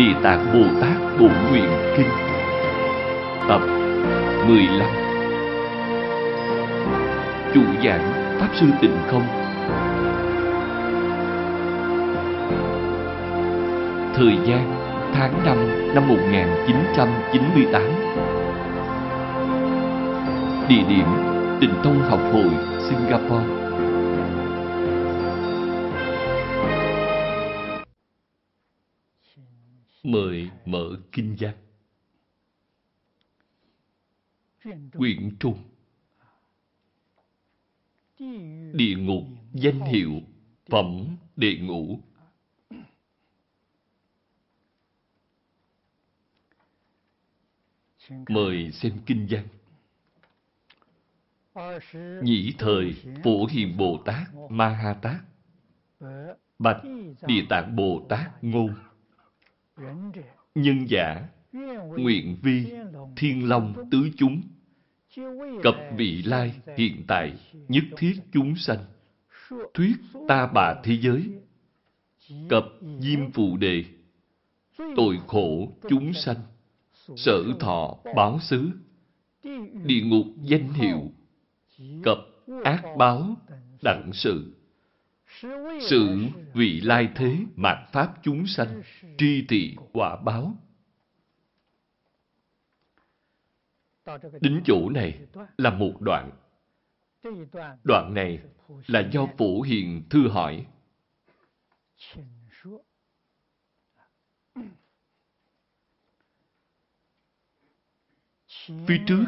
Địa Tạng Bồ Tát Bổ Nguyện Kinh. Tập 15 Chủ giảng Pháp Sư Tịnh Không. Thời gian tháng 5 năm 1998 Địa điểm Tịnh Tông Học Hội, Singapore. Quyển Trung. Địa ngục, danh hiệu, Phẩm đệ ngũ. Mời xem kinh văn. Nhĩ thời Phổ Hiền Bồ Tát Ma Ha Tát Bạch Địa Tạng Bồ Tát Ngôn. Nhân giả, Nguyện vi, Thiên Long Tứ Chúng. Cập vị lai hiện tại Nhất thiết chúng sanh. Thuyết ta bà thế giới. Cập diêm phụ đề. Tội khổ chúng sanh. Sở thọ báo xứ. Địa ngục danh hiệu. Cập ác báo đặng sự. Sự vị lai thế mạt pháp chúng sanh tri thị quả báo. Đính chỗ này là một đoạn đoạn này là do phổ hiền thư hỏi phía trước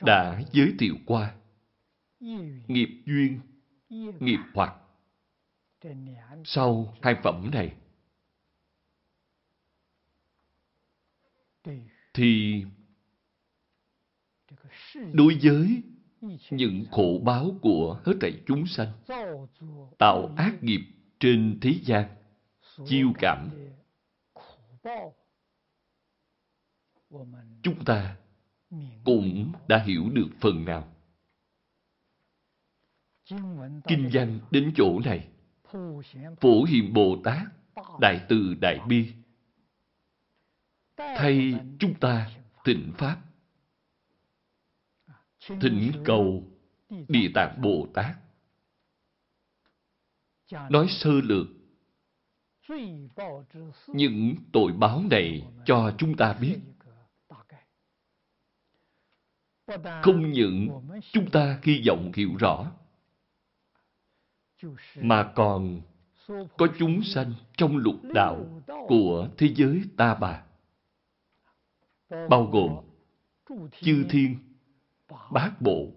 đã giới thiệu qua nghiệp duyên, nghiệp hoặc. Sau hai phẩm này, thì đối với những khổ báo của hết thảy chúng sanh, tạo ác nghiệp trên thế gian, chiêu cảm, chúng ta cũng đã hiểu được phần nào. Kinh văn đến chỗ này, Phổ Hiền Bồ Tát, Đại Từ Đại Bi, thay chúng ta tịnh Pháp, thỉnh cầu Địa Tạng Bồ Tát. Nói sơ lược, những tội báo này cho chúng ta biết. Không những chúng ta hy vọng hiểu rõ, mà còn có chúng sanh trong lục đạo của thế giới ta bà, bao gồm chư thiên, bát bộ,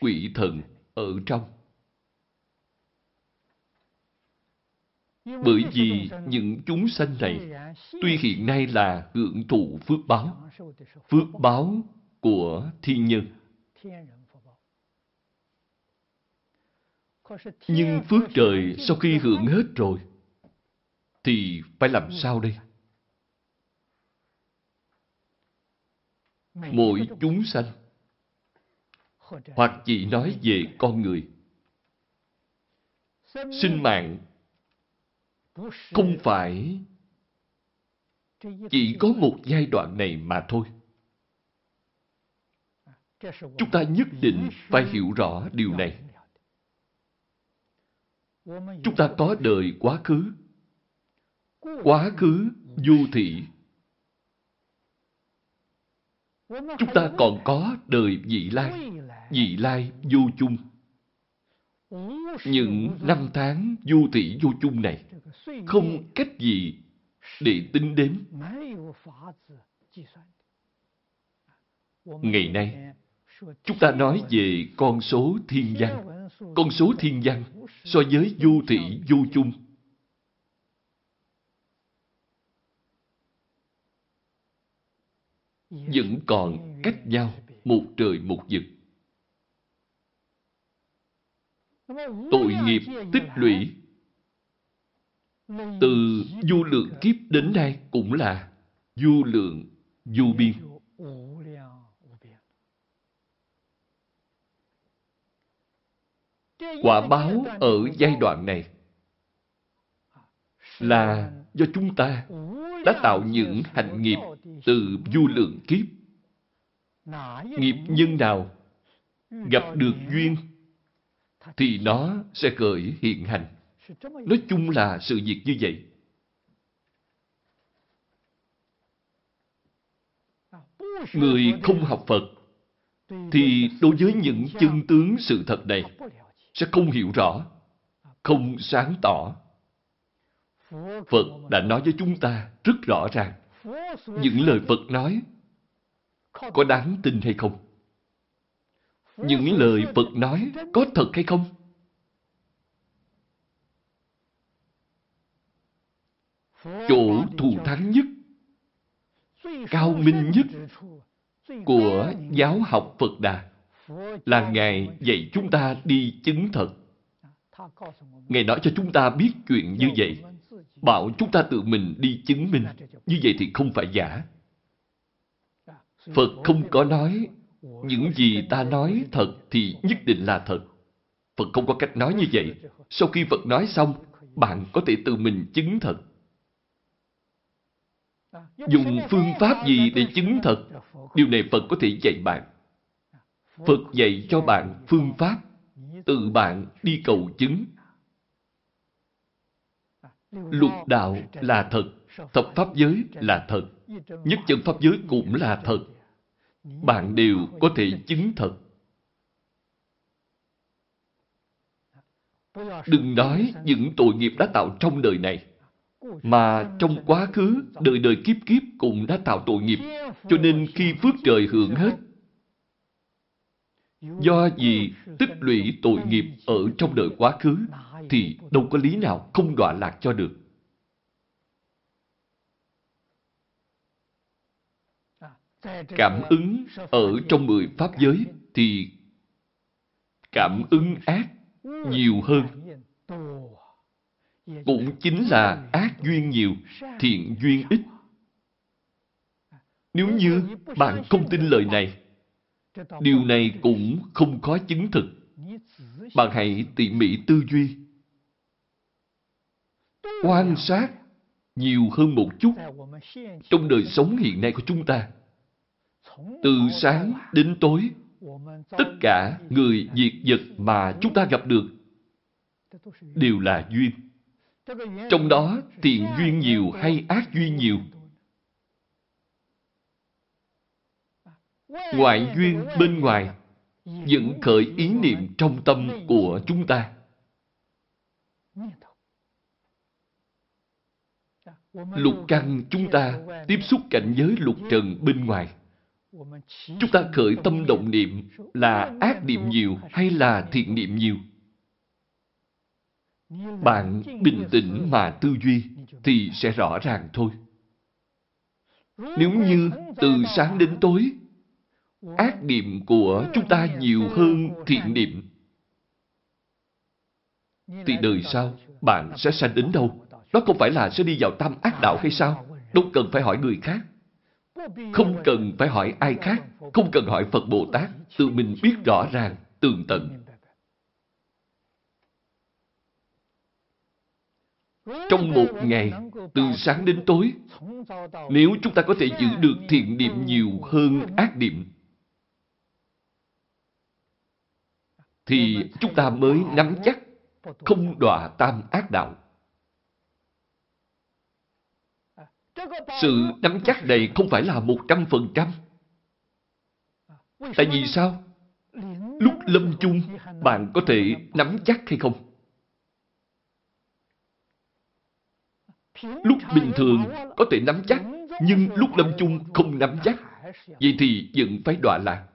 quỷ thần ở trong. Bởi vì những chúng sanh này tuy hiện nay là hưởng thụ phước báo, phước báo của thiên nhân, Nhưng phước trời sau khi hưởng hết rồi, thì phải làm sao đây? Mỗi chúng sanh, hoặc chỉ nói về con người, sinh mạng không phải chỉ có một giai đoạn này mà thôi. Chúng ta nhất định phải hiểu rõ điều này. Chúng ta có đời quá khứ. Quá khứ du thị. Chúng ta còn có đời vị lai. Vị lai vô chung. Những năm tháng du thị vô chung này không cách gì để tính đến. Ngày nay, chúng ta nói về con số thiên văn. Con số thiên văn so với vô thị vô chung. Vẫn còn cách nhau một trời một vực. Tội nghiệp tích lũy từ du lượng kiếp đến nay cũng là du lượng du biên. Quả báo ở giai đoạn này là do chúng ta đã tạo những hành nghiệp từ vô lượng kiếp. Nghiệp nhân nào gặp được duyên thì nó sẽ khởi hiện hành. Nói chung là sự việc như vậy. Người không học Phật thì đối với những chân tướng sự thật này sẽ không hiểu rõ, không sáng tỏ. Phật đã nói với chúng ta rất rõ ràng những lời Phật nói có đáng tin hay không? Những lời Phật nói có thật hay không? Chỗ thù thắng nhất, cao minh nhất của giáo học Phật Đà là Ngài dạy chúng ta đi chứng thật. Ngài nói cho chúng ta biết chuyện như vậy, bảo chúng ta tự mình đi chứng minh. Như vậy thì không phải giả. Phật không có nói những gì ta nói thật thì nhất định là thật. Phật không có cách nói như vậy. Sau khi Phật nói xong, bạn có thể tự mình chứng thật. Dùng phương pháp gì để chứng thật? Điều này Phật có thể dạy bạn. Phật dạy cho bạn phương pháp, tự bạn đi cầu chứng. Lục đạo là thật, thập pháp giới là thật, nhất chân pháp giới cũng là thật. Bạn đều có thể chứng thật. Đừng nói những tội nghiệp đã tạo trong đời này, mà trong quá khứ, đời đời kiếp kiếp cũng đã tạo tội nghiệp, cho nên khi phước trời hưởng hết, do gì tích lũy tội nghiệp ở trong đời quá khứ, thì đâu có lý nào không đọa lạc cho được. Cảm ứng ở trong mười pháp giới thì cảm ứng ác nhiều hơn. Cũng chính là ác duyên nhiều, thiện duyên ít. Nếu như bạn không tin lời này, điều này cũng không khó chứng thực. Bạn hãy tỉ mỉ tư duy quan sát nhiều hơn một chút trong đời sống hiện nay của chúng ta. Từ sáng đến tối, tất cả người diệt vật mà chúng ta gặp được đều là duyên. Trong đó thiện duyên nhiều hay ác duyên nhiều? Ngoại duyên bên ngoài vẫn khởi ý niệm trong tâm của chúng ta. Lục căn chúng ta tiếp xúc cảnh giới lục trần bên ngoài. Chúng ta khởi tâm động niệm là ác niệm nhiều hay là thiện niệm nhiều? Bạn bình tĩnh mà tư duy thì sẽ rõ ràng thôi. Nếu như từ sáng đến tối, ác niệm của chúng ta nhiều hơn thiện niệm, thì đời sau bạn sẽ sanh đến đâu? Đó không phải là sẽ đi vào tam ác đạo hay sao? Đâu cần phải hỏi người khác. Không cần phải hỏi ai khác. Không cần hỏi Phật Bồ Tát. Tự mình biết rõ ràng, tường tận. Trong một ngày, từ sáng đến tối, nếu chúng ta có thể giữ được thiện niệm nhiều hơn ác niệm, thì chúng ta mới nắm chắc không đọa tam ác đạo. Sự nắm chắc này không phải là một trăm phần trăm. Tại vì sao? Lúc lâm chung, bạn có thể nắm chắc hay không? Lúc bình thường có thể nắm chắc, nhưng lúc lâm chung không nắm chắc. Vậy thì vẫn phải đọa lạc.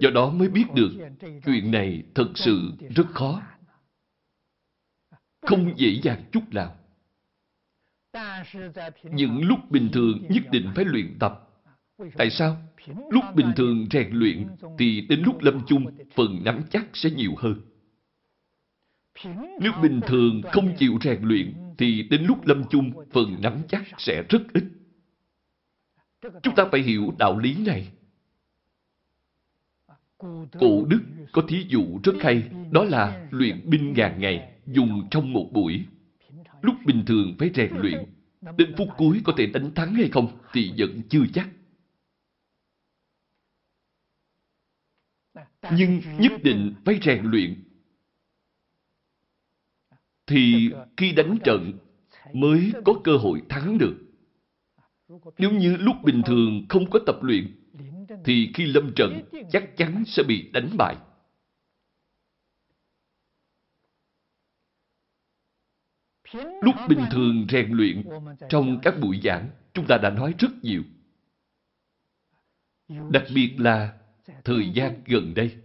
Do đó mới biết được chuyện này thật sự rất khó. Không dễ dàng chút nào. Những lúc bình thường nhất định phải luyện tập. Tại sao? Lúc bình thường rèn luyện thì đến lúc lâm chung, phần nắm chắc sẽ nhiều hơn. Nếu bình thường không chịu rèn luyện thì đến lúc lâm chung, phần nắm chắc sẽ rất ít. Chúng ta phải hiểu đạo lý này. Cổ đức có thí dụ rất hay, đó là luyện binh ngàn ngày dùng trong một buổi. Lúc bình thường phải rèn luyện, đến phút cuối có thể đánh thắng hay không thì vẫn chưa chắc. Nhưng nhất định phải rèn luyện. Thì khi đánh trận mới có cơ hội thắng được. Nếu như lúc bình thường không có tập luyện, thì khi lâm trận chắc chắn sẽ bị đánh bại. Lúc bình thường rèn luyện, trong các buổi giảng, chúng ta đã nói rất nhiều. Đặc biệt là thời gian gần đây.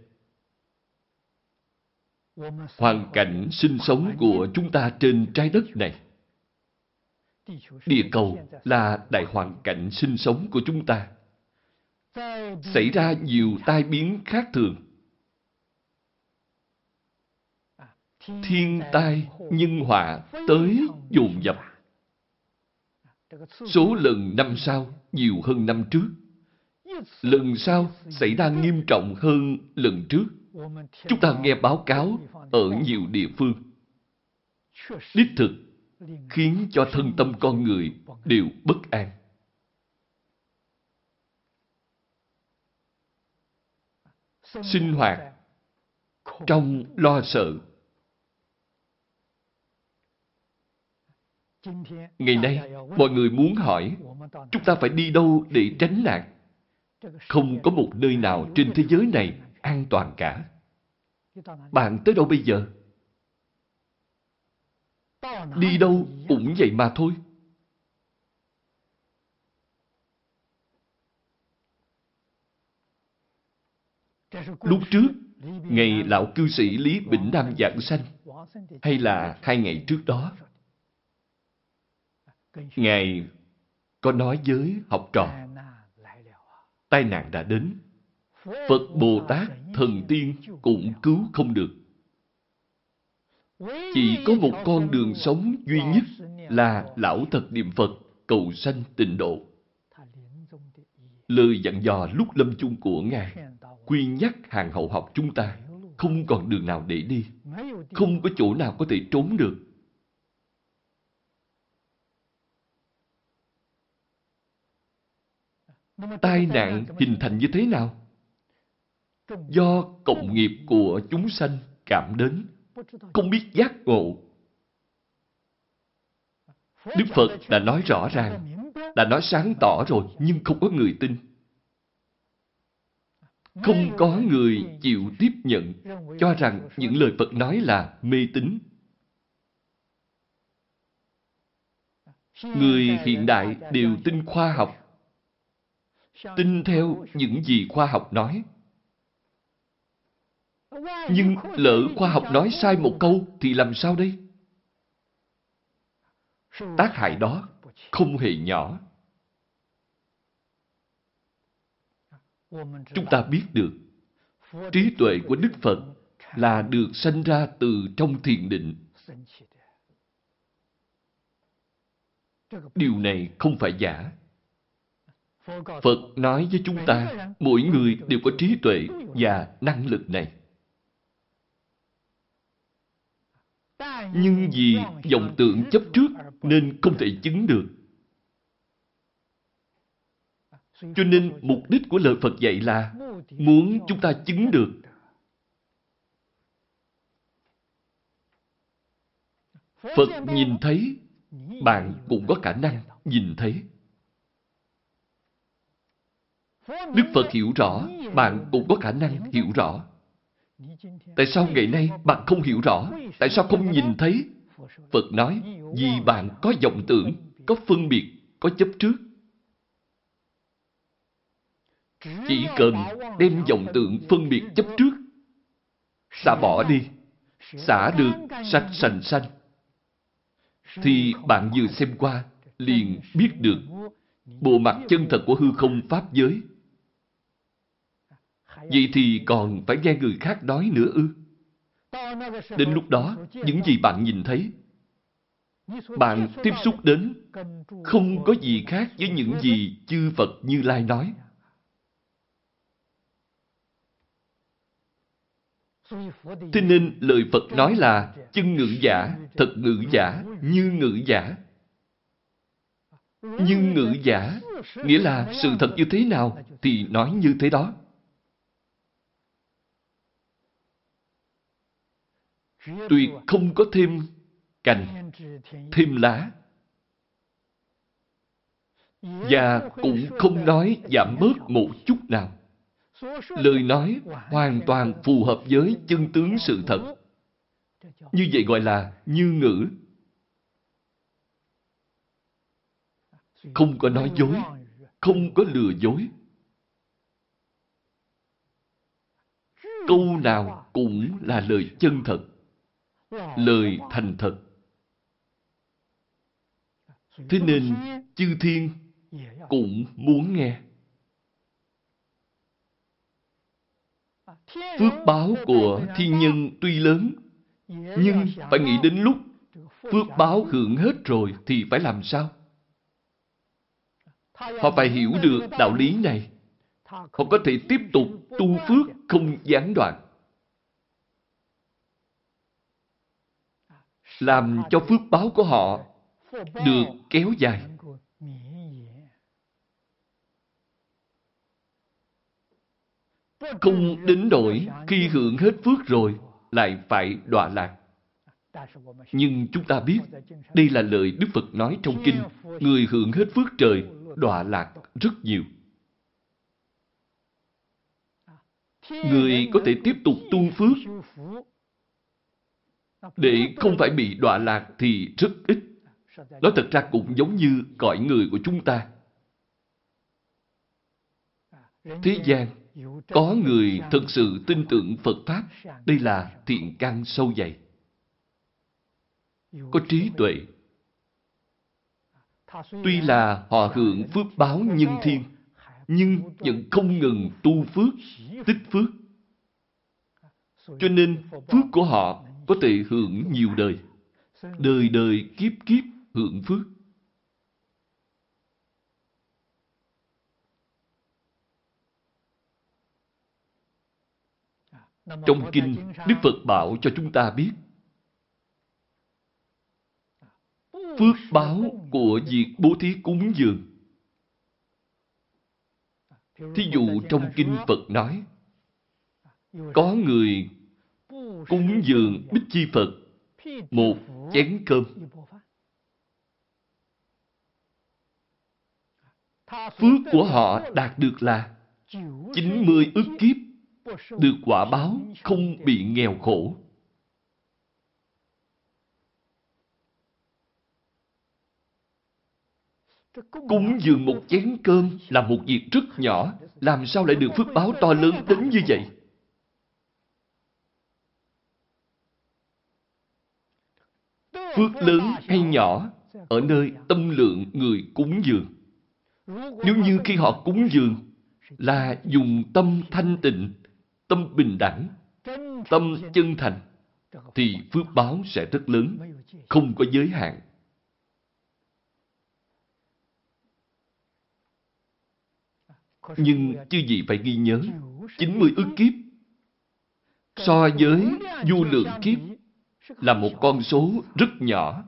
Hoàn cảnh sinh sống của chúng ta trên trái đất này. Địa cầu là đại hoàn cảnh sinh sống của chúng ta. Xảy ra nhiều tai biến khác thường. Thiên tai, nhân họa tới dồn dập. Số lần năm sau nhiều hơn năm trước. Lần sau xảy ra nghiêm trọng hơn lần trước. Chúng ta nghe báo cáo ở nhiều địa phương. Đích thực khiến cho thân tâm con người đều bất an. Sinh hoạt trong lo sợ. Ngày nay, mọi người muốn hỏi, chúng ta phải đi đâu để tránh nạn? Không có một nơi nào trên thế giới này an toàn cả. Bạn tới đâu bây giờ? Đi đâu cũng vậy mà thôi. Lúc trước, ngày lão cư sĩ Lý Bỉnh Nam giảng sanh, hay là hai ngày trước đó, Ngài có nói với học trò, tai nạn đã đến. Phật Bồ Tát, thần tiên cũng cứu không được. Chỉ có một con đường sống duy nhất là lão thật niệm Phật, cầu sanh tịnh độ. Lời dặn dò lúc lâm chung của Ngài, quy nhắc hàng hậu học chúng ta, không còn đường nào để đi, không có chỗ nào có thể trốn được. Tai nạn hình thành như thế nào? Do cộng nghiệp của chúng sanh cảm đến không biết giác ngộ. Đức Phật đã nói rõ ràng, đã nói sáng tỏ rồi, nhưng không có người tin. Không có người chịu tiếp nhận, cho rằng những lời Phật nói là mê tín. Người hiện đại đều tin khoa học, tin theo những gì khoa học nói. Nhưng lỡ khoa học nói sai một câu thì làm sao đây? Tác hại đó không hề nhỏ. Chúng ta biết được trí tuệ của Đức Phật là được sanh ra từ trong thiền định. Điều này không phải giả. Phật nói với chúng ta, mỗi người đều có trí tuệ và năng lực này. nhưng vì vọng tượng chấp trước nên không thể chứng được. Cho nên mục đích của lời Phật dạy là muốn chúng ta chứng được. Phật nhìn thấy, bạn cũng có khả năng nhìn thấy. Đức Phật hiểu rõ, bạn cũng có khả năng hiểu rõ. Tại sao ngày nay bạn không hiểu rõ? Tại sao không nhìn thấy? Phật nói, vì bạn có vọng tưởng, có phân biệt, có chấp trước. Chỉ cần đem dòng tượng phân biệt chấp trước, xả bỏ đi, xả được sạch sành xanh, thì bạn vừa xem qua, liền biết được bộ mặt chân thật của hư không pháp giới Vậy thì còn phải nghe người khác nói nữa ư? Đến lúc đó, những gì bạn nhìn thấy, bạn tiếp xúc đến, không có gì khác với những gì chư Phật Như Lai nói. Thế nên lời Phật nói là chân ngữ giả, thật ngữ giả, như ngữ giả. Như ngữ giả, nghĩa là sự thật như thế nào thì nói như thế đó. Tuyệt không có thêm cành, thêm lá. Và cũng không nói giảm bớt một chút nào. Lời nói hoàn toàn phù hợp với chân tướng sự thật. Như vậy gọi là như ngữ. Không có nói dối, không có lừa dối. Câu nào cũng là lời chân thật, lời thành thật. Thế nên, chư thiên cũng muốn nghe. Phước báo của thiên nhân tuy lớn, nhưng phải nghĩ đến lúc phước báo hưởng hết rồi thì phải làm sao? Họ phải hiểu được đạo lý này. Họ có thể tiếp tục tu phước không gián đoạn. Làm cho phước báo của họ được kéo dài. Không đến nỗi khi hưởng hết phước rồi lại phải đọa lạc. Nhưng chúng ta biết, đây là lời Đức Phật nói trong kinh, người hưởng hết phước trời, đọa lạc rất nhiều. Người có thể tiếp tục tu phước để không phải bị đọa lạc thì rất ít. Nó thật ra cũng giống như cõi người của chúng ta. Thế gian có người thực sự tin tưởng Phật Pháp. Đây là thiện căn sâu dày. Có trí tuệ. Tuy là họ hưởng phước báo nhân thiên, nhưng vẫn không ngừng tu phước, tích phước. Cho nên phước của họ có thể hưởng nhiều đời. Đời đời kiếp kiếp hưởng phước. Trong kinh, Đức Phật bảo cho chúng ta biết phước báo của việc bố thí cúng dường. Thí dụ trong kinh Phật nói, có người cúng dường Bích Chi Phật một chén cơm. Phước của họ đạt được là 90 ức kiếp được quả báo không bị nghèo khổ. Cúng dường một chén cơm là một việc rất nhỏ, làm sao lại được phước báo to lớn đến như vậy? Phước lớn hay nhỏ ở nơi tâm lượng người cúng dường. Nếu như khi họ cúng dường là dùng tâm thanh tịnh tâm bình đẳng, tâm chân thành, thì phước báo sẽ rất lớn, không có giới hạn. Nhưng chứ gì phải ghi nhớ, 90 ức kiếp so với du lượng kiếp là một con số rất nhỏ.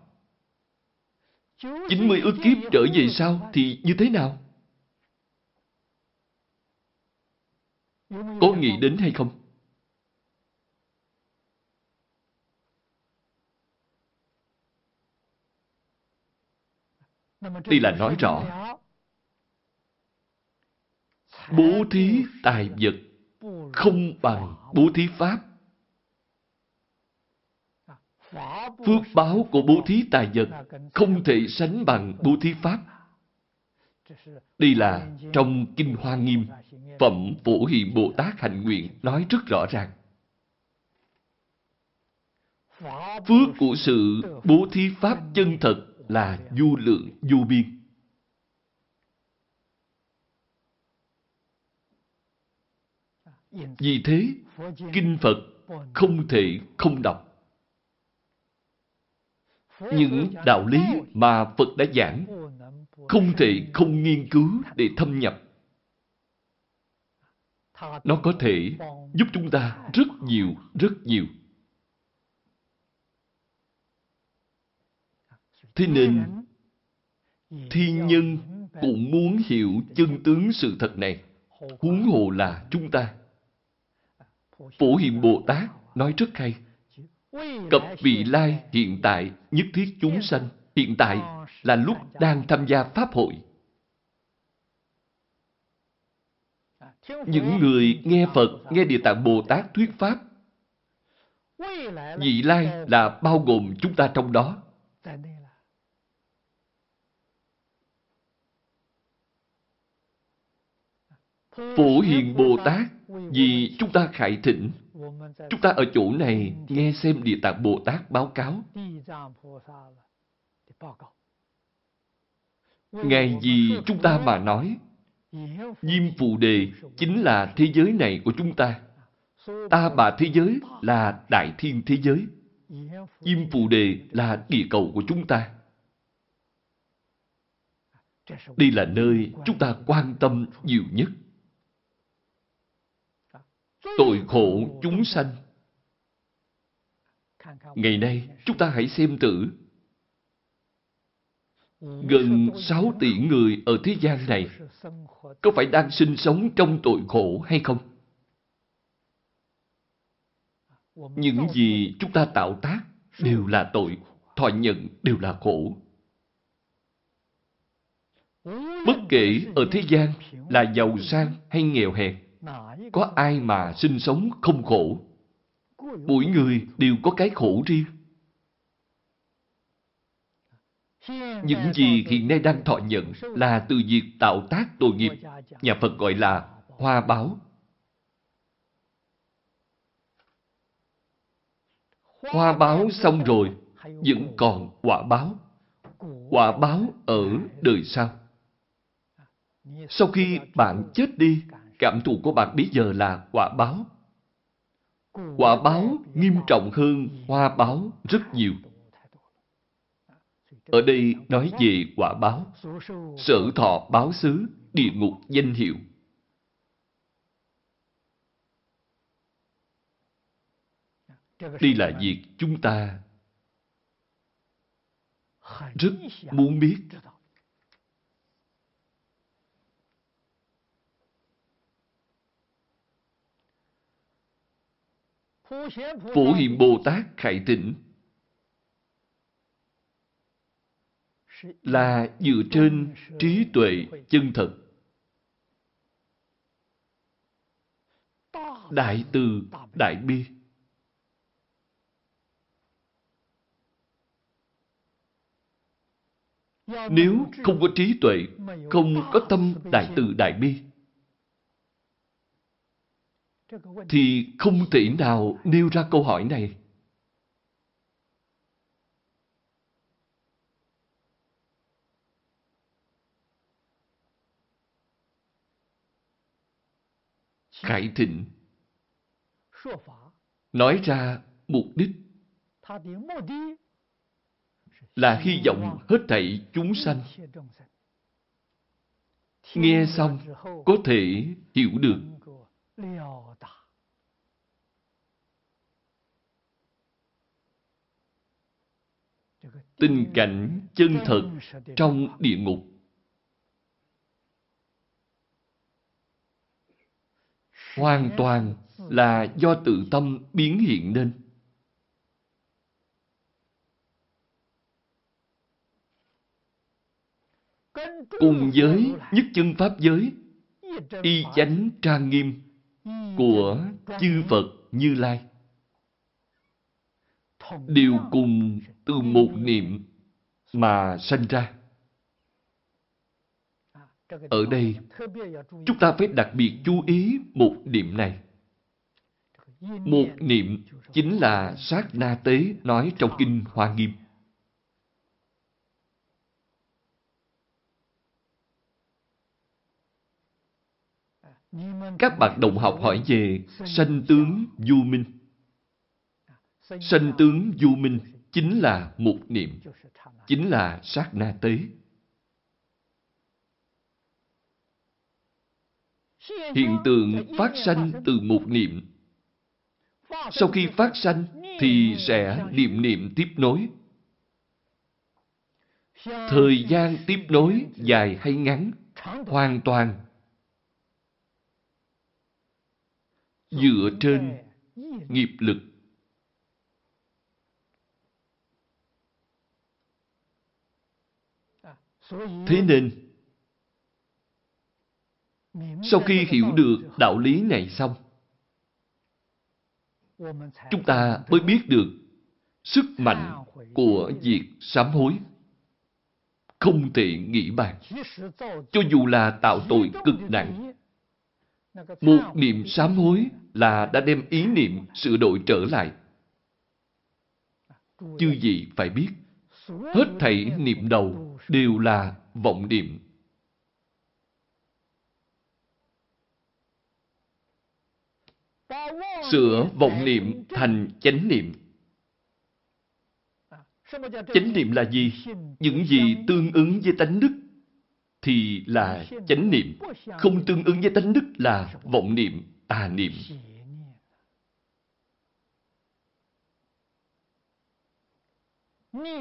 90 ức kiếp trở về sau thì như thế nào? Có nghĩ đến hay không? Đây là nói rõ bố thí tài vật không bằng bố thí pháp. Phước báo của bố thí tài vật không thể sánh bằng bố thí pháp. Đây là trong Kinh Hoa Nghiêm, Phẩm Phổ Hiền Bồ Tát Hành Nguyện nói rất rõ ràng. Phước của sự bố thí Pháp chân thật là du lượng, du biên. Vì thế, Kinh Phật không thể không đọc. Những đạo lý mà Phật đã giảng không thể không nghiên cứu để thâm nhập. Nó có thể giúp chúng ta rất nhiều, rất nhiều. Thế nên, thiên nhân cũng muốn hiểu chân tướng sự thật này. Huống hồ là chúng ta. Phổ Hiền Bồ Tát nói rất hay. Cập vị lai hiện tại nhất thiết chúng sanh. Hiện tại là lúc đang tham gia Pháp hội. Những người nghe Phật, nghe Địa Tạng Bồ Tát thuyết Pháp, vị lai là bao gồm chúng ta trong đó. Phổ Hiền Bồ Tát vì chúng ta khải thịnh, chúng ta ở chỗ này nghe xem Địa Tạng Bồ Tát báo cáo. Ngài gì chúng ta mà nói, Diêm Phù Đề chính là thế giới này của chúng ta. Ta bà thế giới là đại thiên thế giới. Diêm Phù Đề là địa cầu của chúng ta. Đây là nơi chúng ta quan tâm nhiều nhất. Tội khổ chúng sanh. Ngày nay, chúng ta hãy xem thử Gần 6 tỷ người ở thế gian này có phải đang sinh sống trong tội khổ hay không? Những gì chúng ta tạo tác đều là tội, thọ nhận đều là khổ. Bất kể ở thế gian là giàu sang hay nghèo hèn, có ai mà sinh sống không khổ? Mỗi người đều có cái khổ riêng. Những gì hiện nay đang thọ nhận là từ việc tạo tác tội nghiệp. Nhà Phật gọi là hoa báo. Hoa báo xong rồi, vẫn còn quả báo. Quả báo ở đời sau. Sau khi bạn chết đi, cảm thụ của bạn bây giờ là quả báo. Quả báo nghiêm trọng hơn hoa báo rất nhiều. Ở đây nói về quả báo, sở thọ báo xứ, địa ngục danh hiệu. Đây là việc chúng ta rất muốn biết. Phổ Hiền Bồ Tát khải tịnh là dựa trên trí tuệ chân thật. Đại từ, đại bi. Nếu không có trí tuệ, không có tâm đại từ đại bi, thì không thể nào nêu ra câu hỏi này. Khải thịnh. Nói ra mục đích. Là hy vọng hết thảy chúng sanh. nghe xong có thể hiểu được. tình cảnh chân thật trong địa ngục hoàn toàn là do tự tâm biến hiện nên. Cùng với nhất chân Pháp giới, y chánh trang nghiêm của chư Phật Như Lai đều cùng từ một niệm mà sanh ra. Ở đây, chúng ta phải đặc biệt chú ý một điểm này. Một niệm chính là sát na tế nói trong Kinh Hoa Nghiêm. Các bạn đồng học hỏi về sanh tướng du minh. Sanh tướng du minh chính là một niệm, chính là sát na tế. Hiện tượng phát sanh từ một niệm. Sau khi phát sanh thì sẽ niệm niệm tiếp nối. Thời gian tiếp nối dài hay ngắn hoàn toàn dựa trên nghiệp lực. Thế nên, sau khi hiểu được đạo lý này xong, chúng ta mới biết được sức mạnh của việc sám hối. Không thể nghĩ bàn. Cho dù là tạo tội cực nặng, một niệm sám hối là đã đem ý niệm sửa đổi trở lại. Chư gì phải biết, hết thảy niệm đầu đều là vọng niệm. Sửa vọng niệm thành chánh niệm. Chánh niệm là gì? Những gì tương ứng với tánh đức thì là chánh niệm. Không tương ứng với tánh đức là vọng niệm, tà niệm.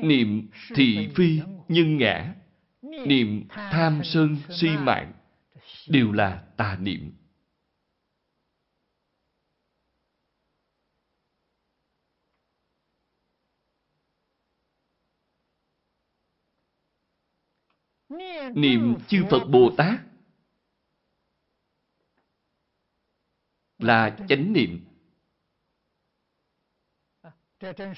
Niệm thị phi nhân ngã, niệm tham sân si mạng đều là tà niệm. Niệm chư Phật Bồ Tát là chánh niệm.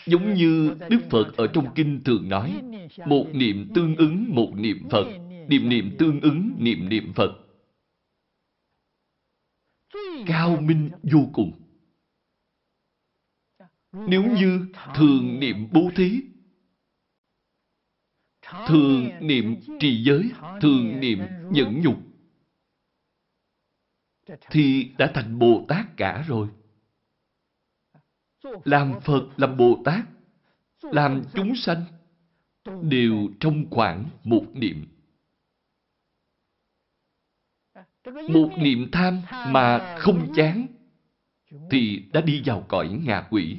Giống như Đức Phật ở trong kinh thường nói, một niệm tương ứng một niệm Phật, niệm niệm tương ứng niệm niệm Phật. Cao minh vô cùng. Nếu như thường niệm bố thí, thường niệm trì giới, thường niệm nhẫn nhục, thì đã thành Bồ Tát cả rồi. Làm Phật, làm Bồ Tát, làm chúng sanh, đều trong khoảng một niệm. Một niệm tham mà không chán, thì đã đi vào cõi ngạ quỷ.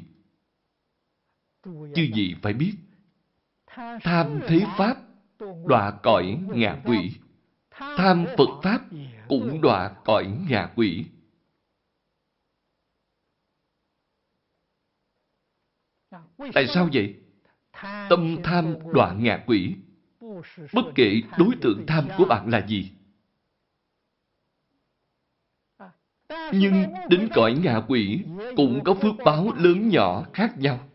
Chứ gì phải biết, tham thế Pháp, đọa cõi ngạ quỷ. Tham Phật Pháp, cũng đọa cõi ngạ quỷ. Tại sao vậy? Tâm tham đọa ngạ quỷ. Bất kể đối tượng tham của bạn là gì. Nhưng đến cõi ngạ quỷ cũng có phước báo lớn nhỏ khác nhau.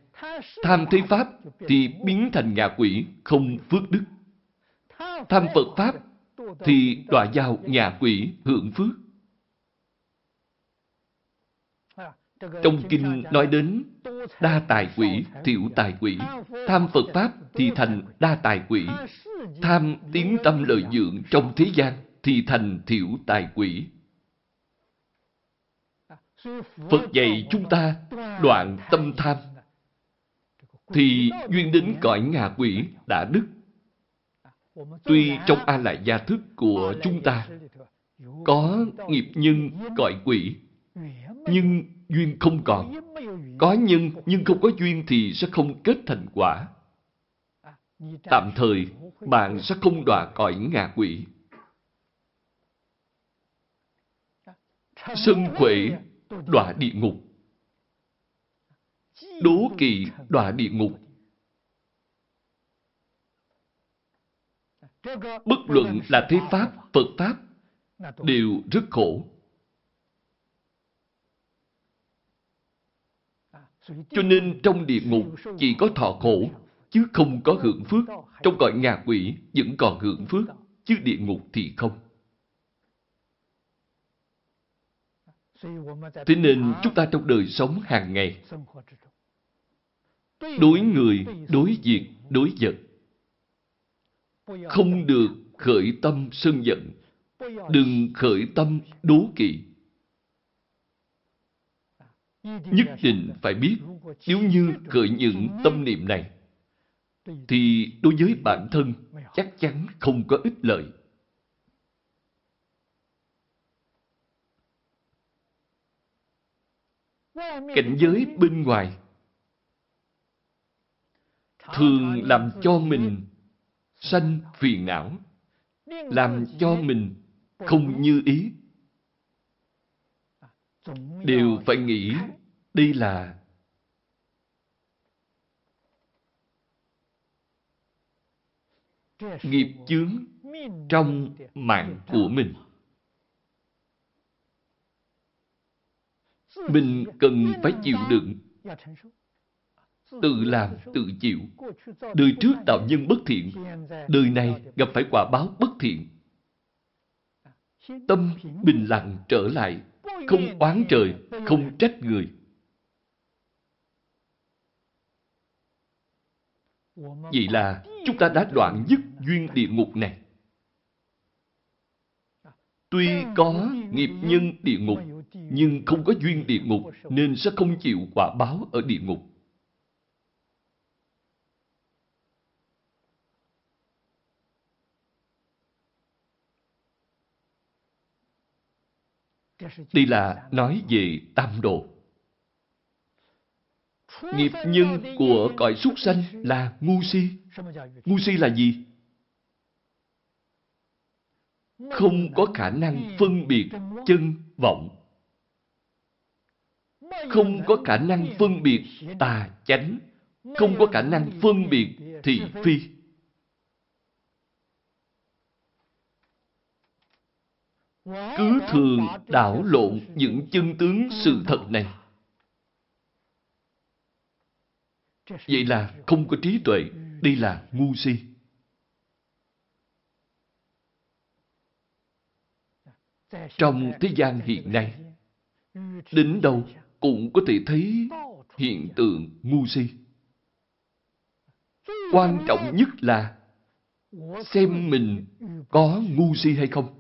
Tham thế Pháp thì biến thành ngạ quỷ, không phước đức. Tham Phật Pháp thì đọa vào ngạ quỷ hưởng phước. Trong kinh nói đến đa tài quỷ, thiểu tài quỷ. Tham Phật Pháp thì thành đa tài quỷ. Tham tiếng tâm lợi dưỡng trong thế gian thì thành thiểu tài quỷ. Phật dạy chúng ta đoạn tâm tham thì duyên đến cõi ngạ quỷ đã đứt. Tuy trong A Lại Gia thức của chúng ta có nghiệp nhân cõi quỷ, nhưng duyên không còn. Có nhân nhưng không có duyên thì sẽ không kết thành quả. Tạm thời, bạn sẽ không đọa cõi ngạ quỷ. Sân quỷ đọa địa ngục. Đố kỵ đọa địa ngục. Bất luận là thế Pháp, Phật Pháp, đều rất khổ. Cho nên trong địa ngục chỉ có thọ khổ, chứ không có hưởng phước. Trong cõi ngạ quỷ vẫn còn hưởng phước, chứ địa ngục thì không. Thế nên chúng ta trong đời sống hàng ngày, đối người, đối việc, đối vật. Không được khởi tâm sân giận. Đừng khởi tâm đố kỵ. Nhất định phải biết, nếu như khởi những tâm niệm này, thì đối với bản thân chắc chắn không có ích lợi. Cảnh giới bên ngoài thường làm cho mình sanh phiền não, làm cho mình không như ý. Đều phải nghĩ đây là nghiệp chướng trong mạng của mình. Mình cần phải chịu đựng, tự làm, tự chịu. Đời trước tạo nhân bất thiện, đời này gặp phải quả báo bất thiện. Tâm bình lặng trở lại, không oán trời, không trách người. Vậy là chúng ta đã đoạn dứt duyên địa ngục này. Tuy có nghiệp nhân địa ngục, nhưng không có duyên địa ngục nên sẽ không chịu quả báo ở địa ngục. Đây là nói về tam độ. Nghiệp nhân của cõi súc sanh là ngu si. Ngu si là gì? Không có khả năng phân biệt chân vọng. Không có khả năng phân biệt tà chánh. Không có khả năng phân biệt thị phi. Cứ thường đảo lộn những chân tướng sự thật này. Vậy là không có trí tuệ, đây là ngu si. Trong thế gian hiện nay, đến đâu cũng có thể thấy hiện tượng ngu si. Quan trọng nhất là xem mình có ngu si hay không.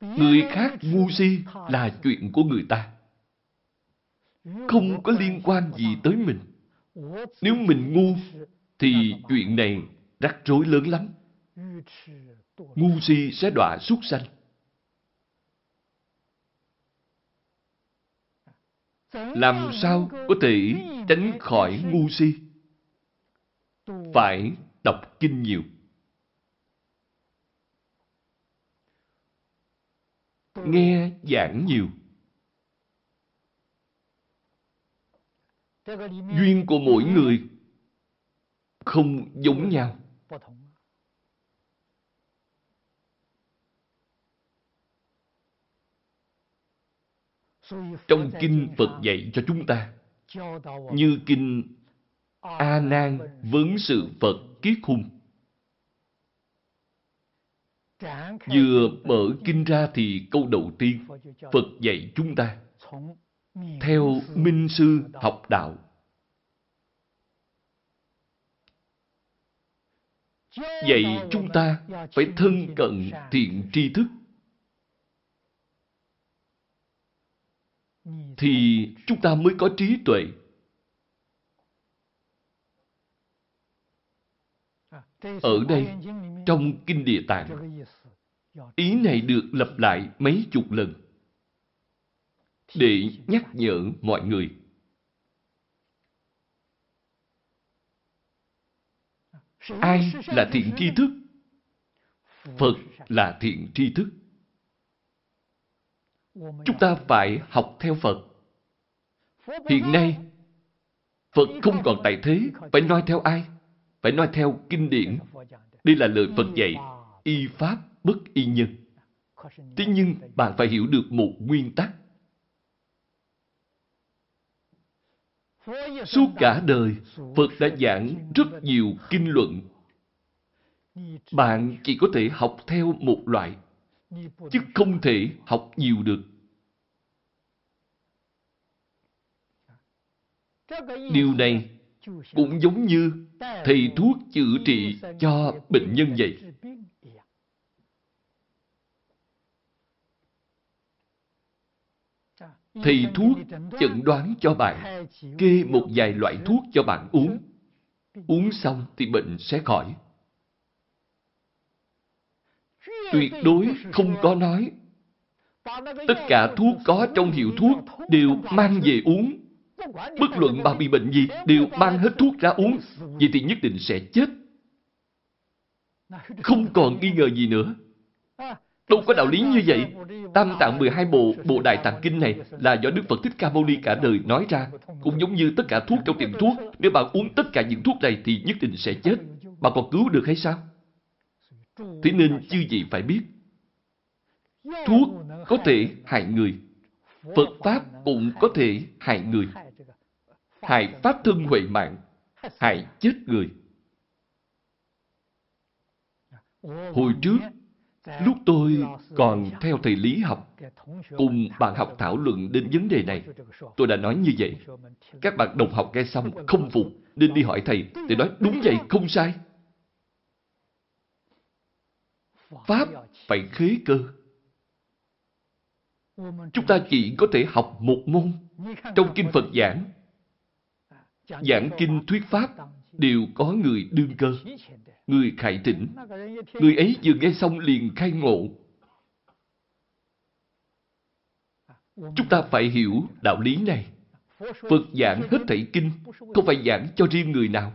Người khác ngu si là chuyện của người ta không có liên quan gì tới mình. Nếu mình ngu, thì chuyện này rắc rối lớn lắm. Ngu si sẽ đọa súc sanh. Làm sao có thể tránh khỏi ngu si? Phải đọc kinh nhiều. Ừ. Nghe giảng nhiều. Duyên của mỗi người không giống nhau. Trong kinh Phật dạy cho chúng ta, như kinh A Nan vấn sự Phật kiết hung. Vừa mở kinh ra thì câu đầu tiên, Phật dạy chúng ta, theo minh sư học đạo. Vậy chúng ta phải thân cận thiện tri thức. Thì chúng ta mới có trí tuệ. Ở đây, trong Kinh Địa Tạng, ý này được lặp lại mấy chục lần để nhắc nhở mọi người. Ai là thiện tri thức? Phật là thiện tri thức. Chúng ta phải học theo Phật. Hiện nay, Phật không còn tại thế, phải nói theo ai? Phải nói theo kinh điển. Đây là lời Phật dạy, y pháp bất y nhân. Thế nhưng bạn phải hiểu được một nguyên tắc. Suốt cả đời, Phật đã giảng rất nhiều kinh luận. Bạn chỉ có thể học theo một loại, chứ không thể học nhiều được. Điều này cũng giống như thầy thuốc chữa trị cho bệnh nhân vậy. Thầy thuốc chẩn đoán cho bạn, kê một vài loại thuốc cho bạn uống. Uống xong thì bệnh sẽ khỏi. Tuyệt đối không có nói Tất cả thuốc có trong hiệu thuốc đều mang về uống. Bất luận bà bị bệnh gì, đều mang hết thuốc ra uống. Vậy thì nhất định sẽ chết. Không còn nghi ngờ gì nữa. Đâu có đạo lý như vậy. Tam tạng 12 bộ, bộ Đại Tạng Kinh này là do Đức Phật Thích Ca Mâu Ni cả đời nói ra. Cũng giống như tất cả thuốc trong tiệm thuốc. Nếu bạn uống tất cả những thuốc này thì nhất định sẽ chết. Bạn còn cứu được hay sao? Thế nên chư gì phải biết. Thuốc có thể hại người. Phật Pháp cũng có thể hại người. Hại Pháp thân huệ mạng. Hại chết người. Hồi trước, lúc tôi còn theo thầy lý học, cùng bạn học thảo luận đến vấn đề này, tôi đã nói như vậy. Các bạn đồng học nghe xong không phục, nên đi hỏi thầy. Thầy nói đúng vậy, không sai. Pháp phải khế cơ. Chúng ta chỉ có thể học một môn. Trong Kinh Phật giảng, giảng Kinh Thuyết Pháp đều có người đương cơ, người khải tỉnh, Người ấy vừa nghe xong liền khai ngộ. Chúng ta phải hiểu đạo lý này. Phật giảng hết thảy kinh, không phải giảng cho riêng người nào,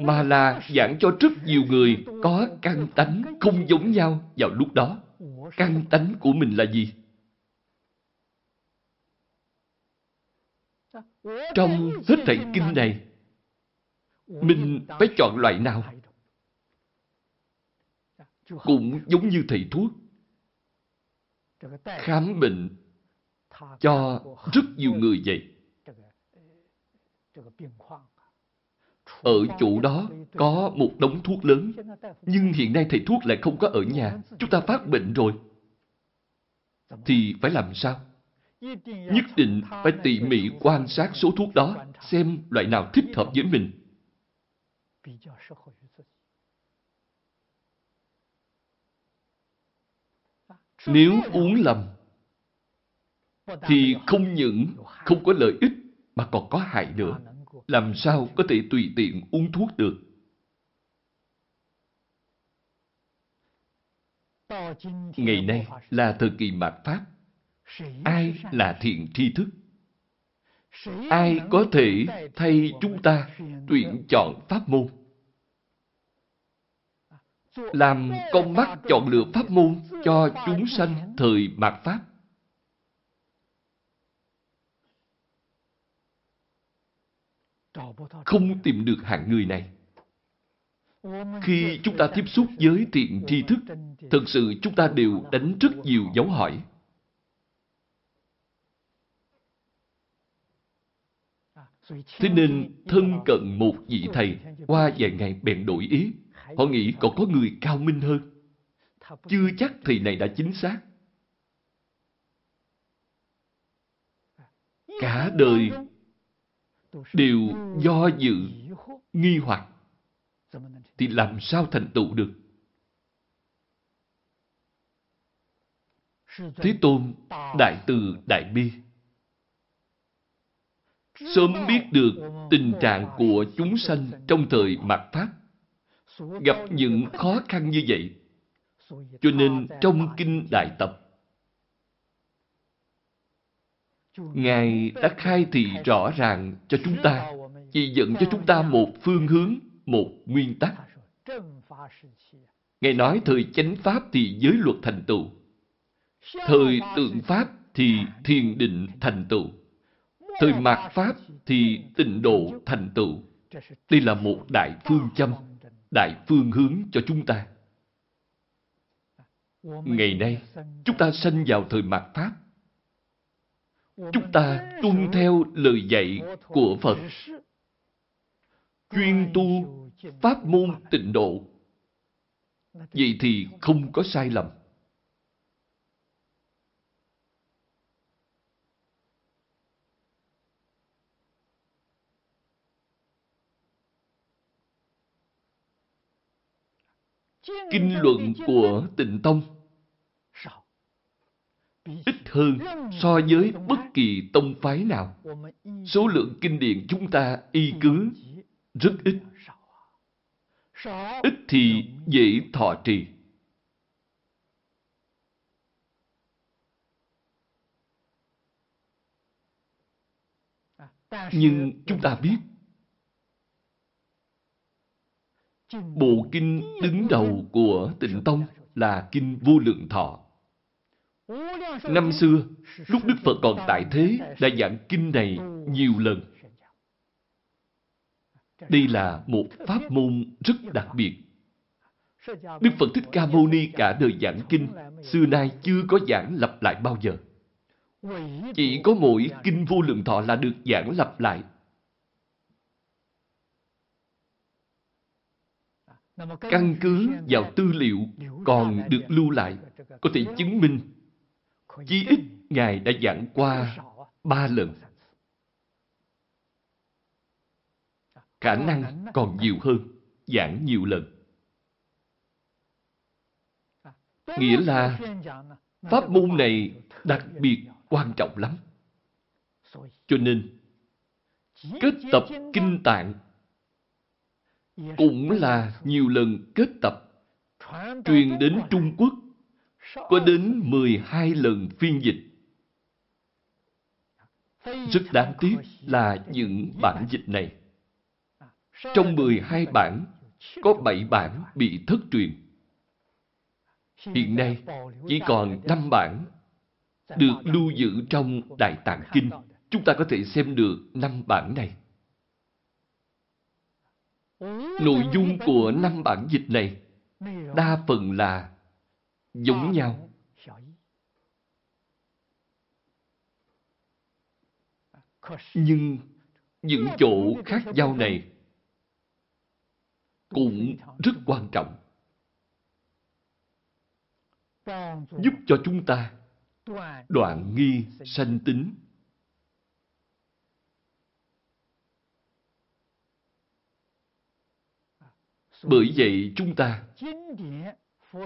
mà là giảng cho rất nhiều người có căn tánh không giống nhau vào lúc đó. Căn tánh của mình là gì? Trong hết thảy kinh này, mình phải chọn loại nào? Cũng giống như thầy thuốc. Khám bệnh cho rất nhiều người vậy. Ở chỗ đó có một đống thuốc lớn, nhưng hiện nay thầy thuốc lại không có ở nhà. Chúng ta phát bệnh rồi. Thì phải làm sao? Nhất định phải tỉ mỉ quan sát số thuốc đó, xem loại nào thích hợp với mình. Nếu uống lầm, thì không những không có lợi ích mà còn có hại nữa. Làm sao có thể tùy tiện uống thuốc được? Ngày nay là thời kỳ mạt Pháp. Ai là thiện tri thức? Ai có thể thay chúng ta tuyển chọn pháp môn? Làm con mắt chọn lựa pháp môn cho chúng sanh thời mạt Pháp. Không tìm được hạng người này. Khi chúng ta tiếp xúc với thiện tri thức, thật sự chúng ta đều đánh rất nhiều dấu hỏi. Thế nên thân cận một vị thầy qua vài ngày bèn đổi ý. Họ nghĩ còn có người cao minh hơn. Chưa chắc thầy này đã chính xác. Cả đời đều do dự, nghi hoặc, thì làm sao thành tựu được? Thế Tôn Đại Từ Đại Bi sớm biết được tình trạng của chúng sanh trong thời mạt Pháp gặp những khó khăn như vậy. Cho nên trong Kinh Đại Tập Ngài đã khai thị rõ ràng cho chúng ta, chỉ dẫn cho chúng ta một phương hướng, một nguyên tắc. Ngài nói thời chánh Pháp thì giới luật thành tựu. Thời tượng Pháp thì thiền định thành tựu. Thời mạt Pháp thì tịnh độ thành tựu. Đây là một đại phương châm, đại phương hướng cho chúng ta. Ngày nay, chúng ta sanh vào thời mạt Pháp chúng ta tuân theo lời dạy của Phật. Chuyên tu pháp môn tịnh độ. Vậy thì không có sai lầm. kinh luận của tịnh tông ít hơn so với bất kỳ tông phái nào. Số lượng kinh điển chúng ta y cứ rất ít. Ít thì dễ thọ trì. Nhưng chúng ta biết bộ kinh đứng đầu của tịnh tông là kinh vô lượng thọ. Năm xưa, lúc Đức Phật còn tại thế, đã giảng kinh này nhiều lần. Đây là một pháp môn rất đặc biệt. Đức Phật Thích Ca Mâu Ni cả đời giảng kinh, xưa nay chưa có giảng lặp lại bao giờ. Chỉ có mỗi kinh vô lượng thọ là được giảng lặp lại. Căn cứ vào tư liệu còn được lưu lại, có thể chứng minh chí ít Ngài đã giảng qua ba lần. Khả năng còn nhiều hơn, giảng nhiều lần. Nghĩa là pháp môn này đặc biệt quan trọng lắm. Cho nên, kết tập kinh tạng cũng là nhiều lần kết tập truyền đến Trung Quốc có đến 12 lần phiên dịch. Rất đáng tiếc là những bản dịch này. Trong 12 bản, có 7 bản bị thất truyền. Hiện nay, chỉ còn 5 bản được lưu giữ trong Đại Tạng Kinh. Chúng ta có thể xem được 5 bản này. Nội dung của năm bản dịch này đa phần là giống nhau. Nhưng những chỗ khác nhau này cũng rất quan trọng. Giúp cho chúng ta đoạn nghi sanh tính. Bởi vậy chúng ta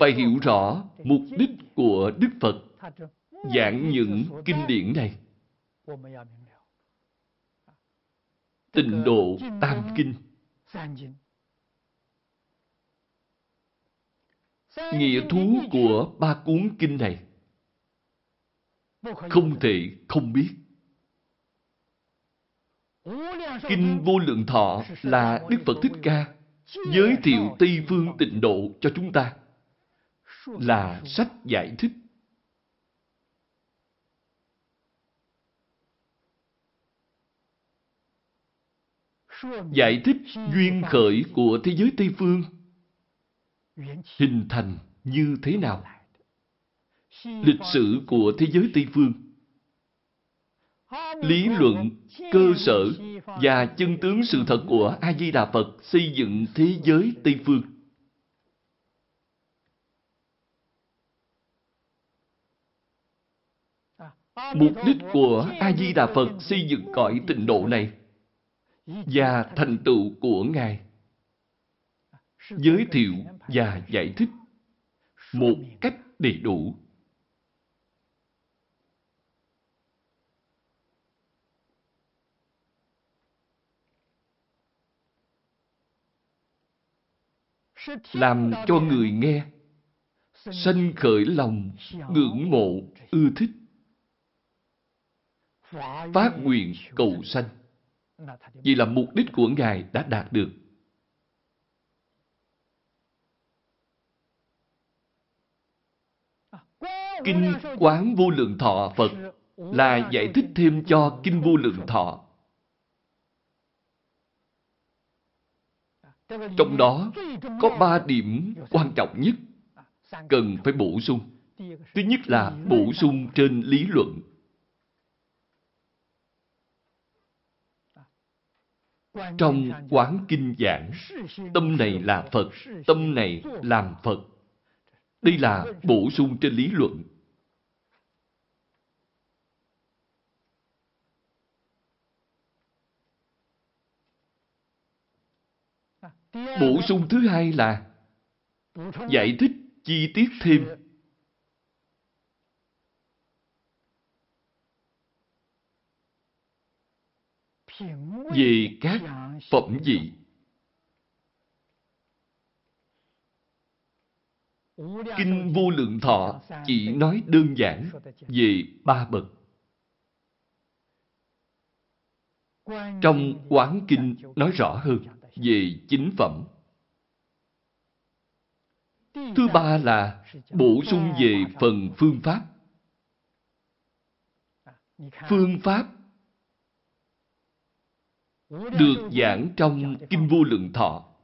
phải hiểu rõ mục đích của Đức Phật giảng những kinh điển này. Tịnh độ Tam Kinh Nghĩa thú của ba cuốn kinh này không thể không biết. Kinh Vô Lượng Thọ là Đức Phật Thích Ca giới thiệu Tây Phương tịnh độ cho chúng ta. Là sách giải thích. Giải thích duyên khởi của thế giới Tây Phương. Hình thành như thế nào? Lịch sử của thế giới Tây Phương Lý luận, cơ sở và chân tướng sự thật của A-di-đà Phật xây dựng thế giới Tây Phương. Mục đích của A-di-đà Phật xây dựng cõi tịnh độ này và thành tựu của Ngài giới thiệu và giải thích một cách đầy đủ. Làm cho người nghe sanh khởi lòng ngưỡng mộ, ưa thích. Phát nguyện cầu sanh. Vì là mục đích của Ngài đã đạt được. Kinh Quán Vô Lượng Thọ Phật là giải thích thêm cho Kinh Vô Lượng Thọ. Trong đó có ba điểm quan trọng nhất cần phải bổ sung. Thứ nhất là bổ sung trên lý luận. Trong quán kinh giảng, tâm này là Phật, tâm này làm Phật. Đây là bổ sung trên lý luận. Bổ sung thứ hai là giải thích chi tiết thêm. Về các phẩm vị. Kinh Vô Lượng Thọ chỉ nói đơn giản về ba bậc. Trong Quán Kinh nói rõ hơn về chính phẩm. Thứ ba là bổ sung về phần phương pháp. Phương pháp được giảng trong Kinh Vô Lượng Thọ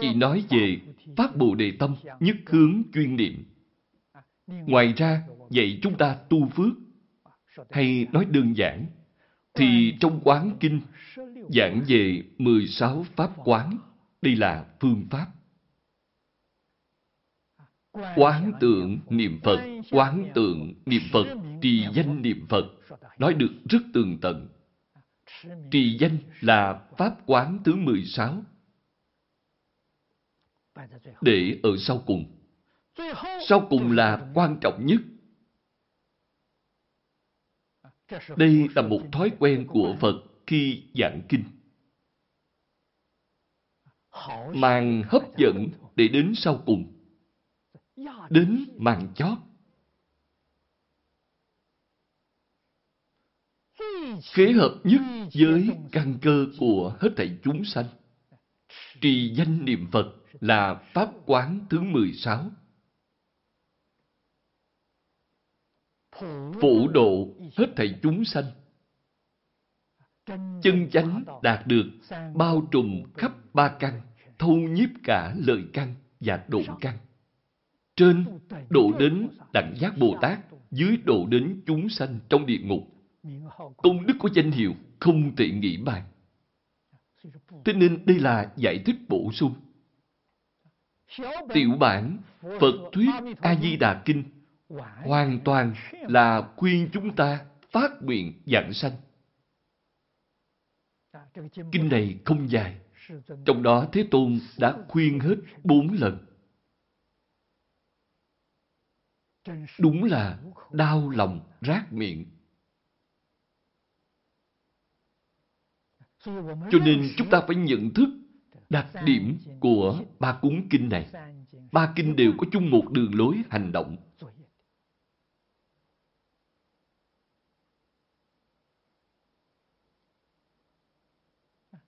chỉ nói về phát Bồ Đề Tâm nhất hướng chuyên niệm. Ngoài ra, dạy chúng ta tu phước, hay nói đơn giản, thì trong quán kinh giảng về 16 pháp quán. Đây là phương pháp. Quán tượng niệm Phật, quán tượng niệm Phật, trì danh niệm Phật, nói được rất tường tận. Trì danh là pháp quán thứ 16. Để ở sau cùng. Sau cùng là quan trọng nhất. Đây là một thói quen của Phật khi giảng kinh. Màn hấp dẫn để đến sau cùng. Đến màn chót. Khế hợp nhất với căn cơ của hết thảy chúng sanh. Trì danh niệm Phật là Pháp quán thứ 16. Phổ độ hết thảy chúng sanh. Chân chánh đạt được bao trùm khắp ba căn, thâu nhiếp cả lợi căn và độ căn. Trên độ đến đẳng giác Bồ Tát, dưới độ đến chúng sanh trong địa ngục. Công đức của danh hiệu không thể nghĩ bàn. Thế nên đây là giải thích bổ sung. Tiểu bản Phật Thuyết A-di-đà Kinh hoàn toàn là khuyên chúng ta phát nguyện dạng sanh. Kinh này không dài, trong đó Thế Tôn đã khuyên hết bốn lần. Đúng là đau lòng rát miệng. Cho nên chúng ta phải nhận thức đặc điểm của ba cuốn kinh này. Ba kinh đều có chung một đường lối hành động.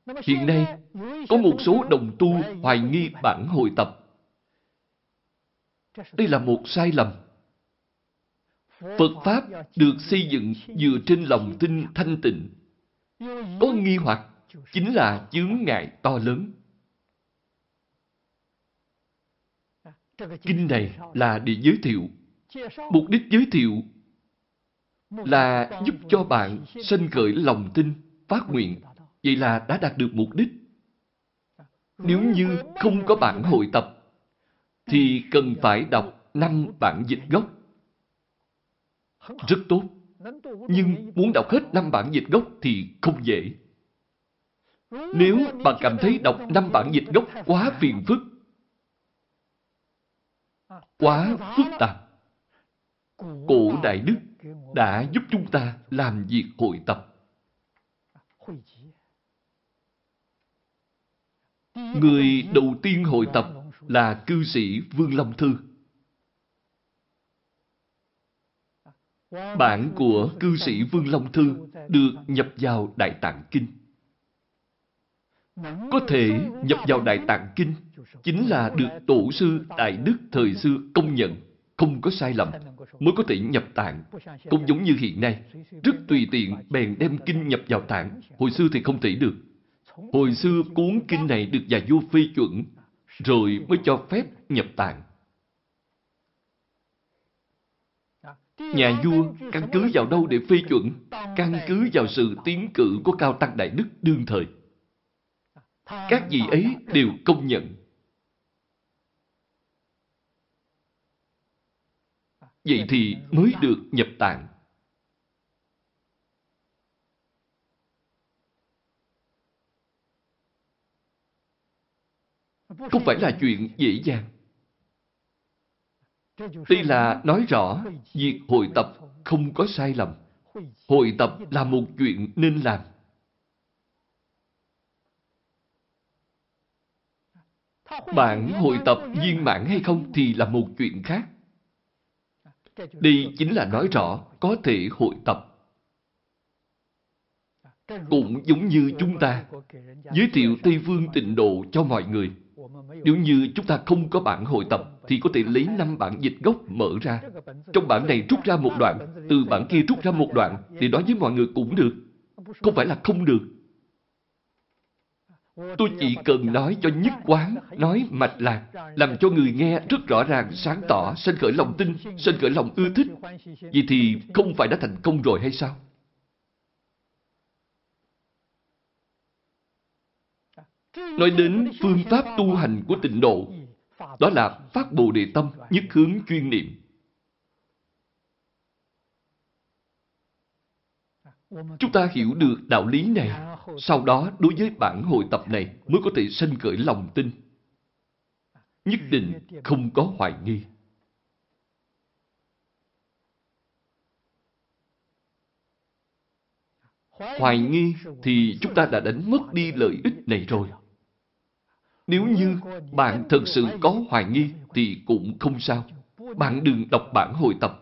Hiện nay, có một số đồng tu hoài nghi bản hội tập. Đây là một sai lầm. Phật Pháp được xây dựng dựa trên lòng tin thanh tịnh. Có nghi hoặc chính là chướng ngại to lớn. Kinh này là để giới thiệu. Mục đích giới thiệu là giúp cho bạn sanh khởi lòng tin, phát nguyện. Vậy là đã đạt được mục đích. Nếu như không có bản hội tập, thì cần phải đọc năm bản dịch gốc. Rất tốt. Nhưng muốn đọc hết năm bản dịch gốc thì không dễ. Nếu bạn cảm thấy đọc năm bản dịch gốc quá phiền phức, quá phức tạp, cổ Đại Đức đã giúp chúng ta làm việc hội tập. Người đầu tiên hội tập là cư sĩ Vương Long Thư. Bản của cư sĩ Vương Long Thư được nhập vào Đại Tạng Kinh. Có thể nhập vào Đại Tạng Kinh chính là được Tổ sư Đại Đức thời xưa công nhận, không có sai lầm, mới có thể nhập tạng. Cũng giống như hiện nay, rất tùy tiện bèn đem kinh nhập vào tạng, hồi xưa thì không thể được. Hồi xưa cuốn kinh này được nhà vua phê chuẩn, rồi mới cho phép nhập tạng. Nhà vua căn cứ vào đâu để phê chuẩn? Căn cứ vào sự tiến cử của Cao Tăng Đại Đức đương thời. Các vị ấy đều công nhận. Vậy thì mới được nhập tạng. Không phải là chuyện dễ dàng. Đây là nói rõ, việc hội tập không có sai lầm. Hội tập là một chuyện nên làm. Bạn hội tập viên mãn hay không thì là một chuyện khác. Đây chính là nói rõ có thể hội tập. cũng giống như chúng ta, giới thiệu Tây Phương tịnh độ cho mọi người. Nếu như chúng ta không có bản hội tập, thì có thể lấy năm bản dịch gốc mở ra. Trong bản này rút ra một đoạn, từ bản kia rút ra một đoạn, thì nói với mọi người cũng được. Không phải là không được. Tôi chỉ cần nói cho nhất quán, nói mạch lạc, làm cho người nghe rất rõ ràng, sáng tỏ, sanh khởi lòng tin, sanh khởi lòng ưa thích. Vậy thì không phải đã thành công rồi hay sao? Nói đến phương pháp tu hành của tịnh độ, đó là phát bồ đề tâm, nhất hướng chuyên niệm. Chúng ta hiểu được đạo lý này, sau đó đối với bản hội tập này mới có thể sanh khởi lòng tin. Nhất định không có hoài nghi. Hoài nghi thì chúng ta đã đánh mất đi lợi ích này rồi. Nếu như bạn thật sự có hoài nghi thì cũng không sao. Bạn đừng đọc bản hội tập.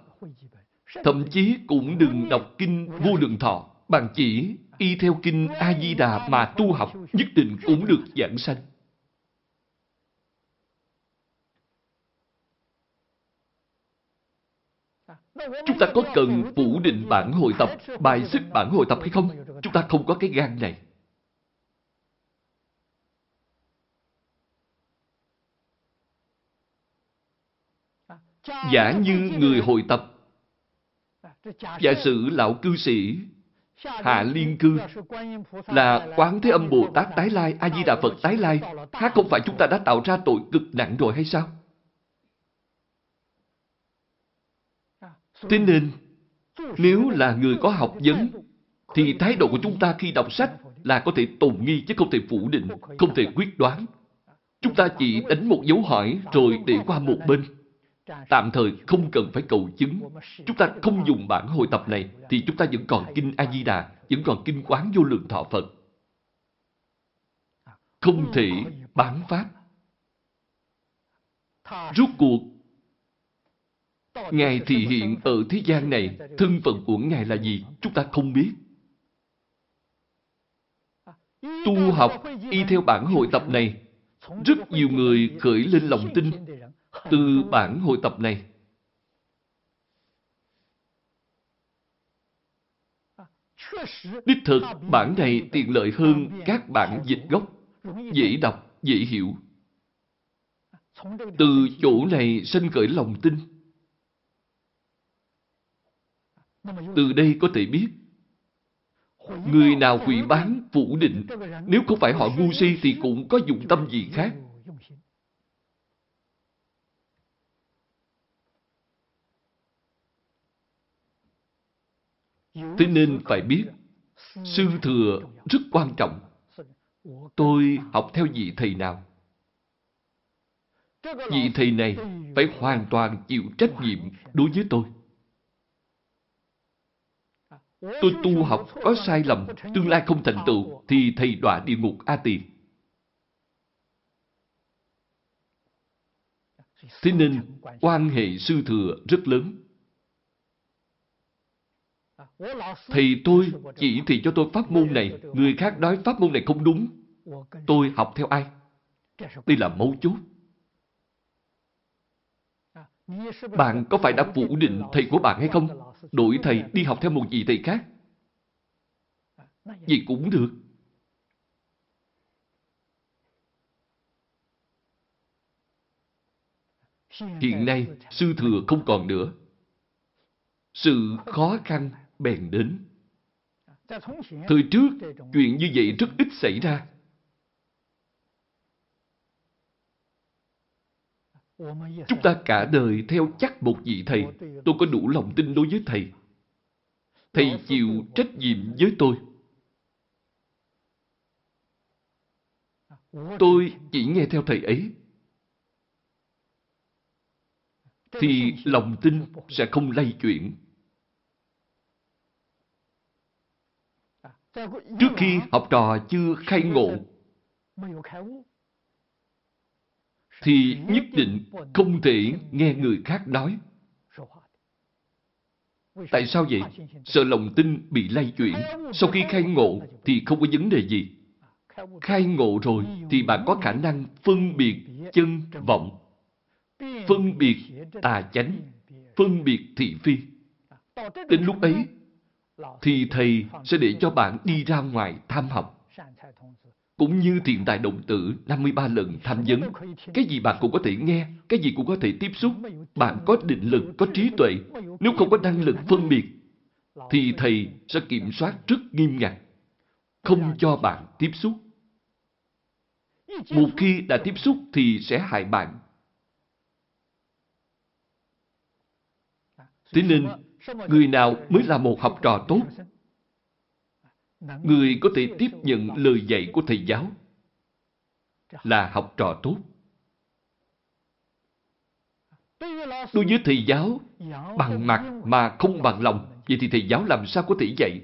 Thậm chí cũng đừng đọc kinh vô lượng thọ. Bạn chỉ y theo kinh A-di-đà mà tu học nhất định cũng được giảng sanh. Chúng ta có cần phủ định bản hội tập, bài xích bản hội tập hay không? Chúng ta không có cái gan này. Giả như người hội tập, giả sử lão cư sĩ Hạ Liên Cư là Quán Thế Âm Bồ Tát tái lai, A-di-đà Phật tái lai, khác không phải chúng ta đã tạo ra tội cực nặng rồi hay sao? Thế nên, nếu là người có học vấn, thì thái độ của chúng ta khi đọc sách là có thể tồn nghi chứ không thể phủ định, không thể quyết đoán. Chúng ta chỉ đánh một dấu hỏi rồi để qua một bên. Tạm thời không cần phải cầu chứng. Chúng ta không dùng bản hội tập này thì chúng ta vẫn còn kinh A-di-đà, vẫn còn kinh quán vô lượng thọ Phật. Không thể bán pháp. Rốt cuộc, Ngài thị hiện ở thế gian này, thân phận của Ngài là gì? Chúng ta không biết. Tu học y theo bản hội tập này, rất nhiều người khởi lên lòng tin từ bản hội tập này. Đích thực, bản này tiện lợi hơn các bản dịch gốc, dễ đọc, dễ hiểu. Từ chỗ này sinh khởi lòng tin. Từ đây có thể biết, người nào quỷ bán, phủ định, nếu không phải họ ngu si thì cũng có dụng tâm gì khác. Thế nên phải biết, sư thừa rất quan trọng. Tôi học theo vị thầy nào? Vị thầy này phải hoàn toàn chịu trách nhiệm đối với tôi. Tôi tu học có sai lầm, tương lai không thành tựu, thì thầy đọa địa ngục A Tỳ. Thế nên, quan hệ sư thừa rất lớn. Thì tôi chỉ thị cho tôi pháp môn này, người khác nói pháp môn này không đúng. Tôi học theo ai? Đây là mấu chốt. Bạn có phải đã phủ định thầy của bạn hay không? Đổi thầy đi học theo một vị thầy khác. Vậy cũng được. Hiện nay, sư thừa không còn nữa. Sự khó khăn bèn đến. Thời trước, chuyện như vậy rất ít xảy ra. Chúng ta cả đời theo chắc một vị thầy. Tôi có đủ lòng tin đối với thầy. Thầy chịu trách nhiệm với tôi. Tôi chỉ nghe theo thầy ấy. Thì lòng tin sẽ không lay chuyển. Trước khi học trò chưa khai ngộ, thì nhất định không thể nghe người khác nói. Tại sao vậy? Sợ lòng tin bị lay chuyển. Sau khi khai ngộ thì không có vấn đề gì. Khai ngộ rồi thì bạn có khả năng phân biệt chân vọng, phân biệt tà chánh, phân biệt thị phi. Đến lúc ấy thì thầy sẽ để cho bạn đi ra ngoài tham học. Cũng như thiện tài động tử 53 lần tham vấn. Cái gì bạn cũng có thể nghe, cái gì cũng có thể tiếp xúc. Bạn có định lực, có trí tuệ. Nếu không có năng lực phân biệt, thì thầy sẽ kiểm soát rất nghiêm ngặt. Không cho bạn tiếp xúc. Một khi đã tiếp xúc thì sẽ hại bạn. Thế nên, người nào mới là một học trò tốt? Người có thể tiếp nhận lời dạy của thầy giáo là học trò tốt. Đối với thầy giáo, bằng mặt mà không bằng lòng, vậy thì thầy giáo làm sao có thể dạy?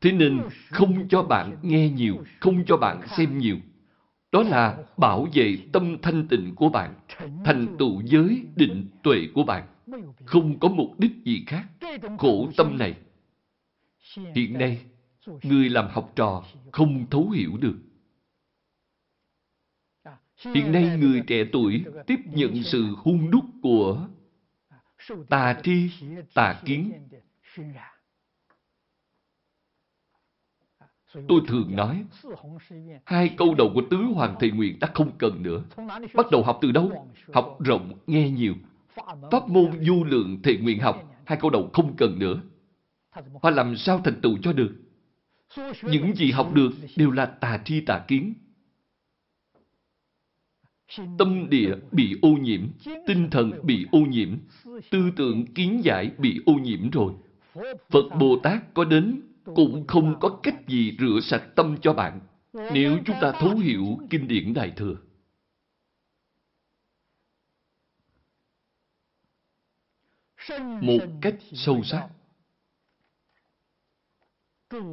Thế nên không cho bạn nghe nhiều, không cho bạn xem nhiều. Đó là bảo vệ tâm thanh tịnh của bạn, thành tựu giới định tuệ của bạn. Không có mục đích gì khác. Khổ tâm này, hiện nay, người làm học trò không thấu hiểu được. Hiện nay người trẻ tuổi tiếp nhận sự hung đúc của tà tri, tà kiến. Tôi thường nói, hai câu đầu của Tứ Hoàng Thầy Nguyện đã không cần nữa. Bắt đầu học từ đâu? Học rộng, nghe nhiều. Pháp môn du lượng thầy nguyện học, hai câu đầu không cần nữa. Họ làm sao thành tựu cho được? Những gì học được đều là tà tri tà kiến. Tâm địa bị ô nhiễm, tinh thần bị ô nhiễm, tư tưởng kiến giải bị ô nhiễm rồi. Phật Bồ Tát có đến cũng không có cách gì rửa sạch tâm cho bạn. Nếu chúng ta thấu hiểu kinh điển Đại Thừa. Một cách sâu sắc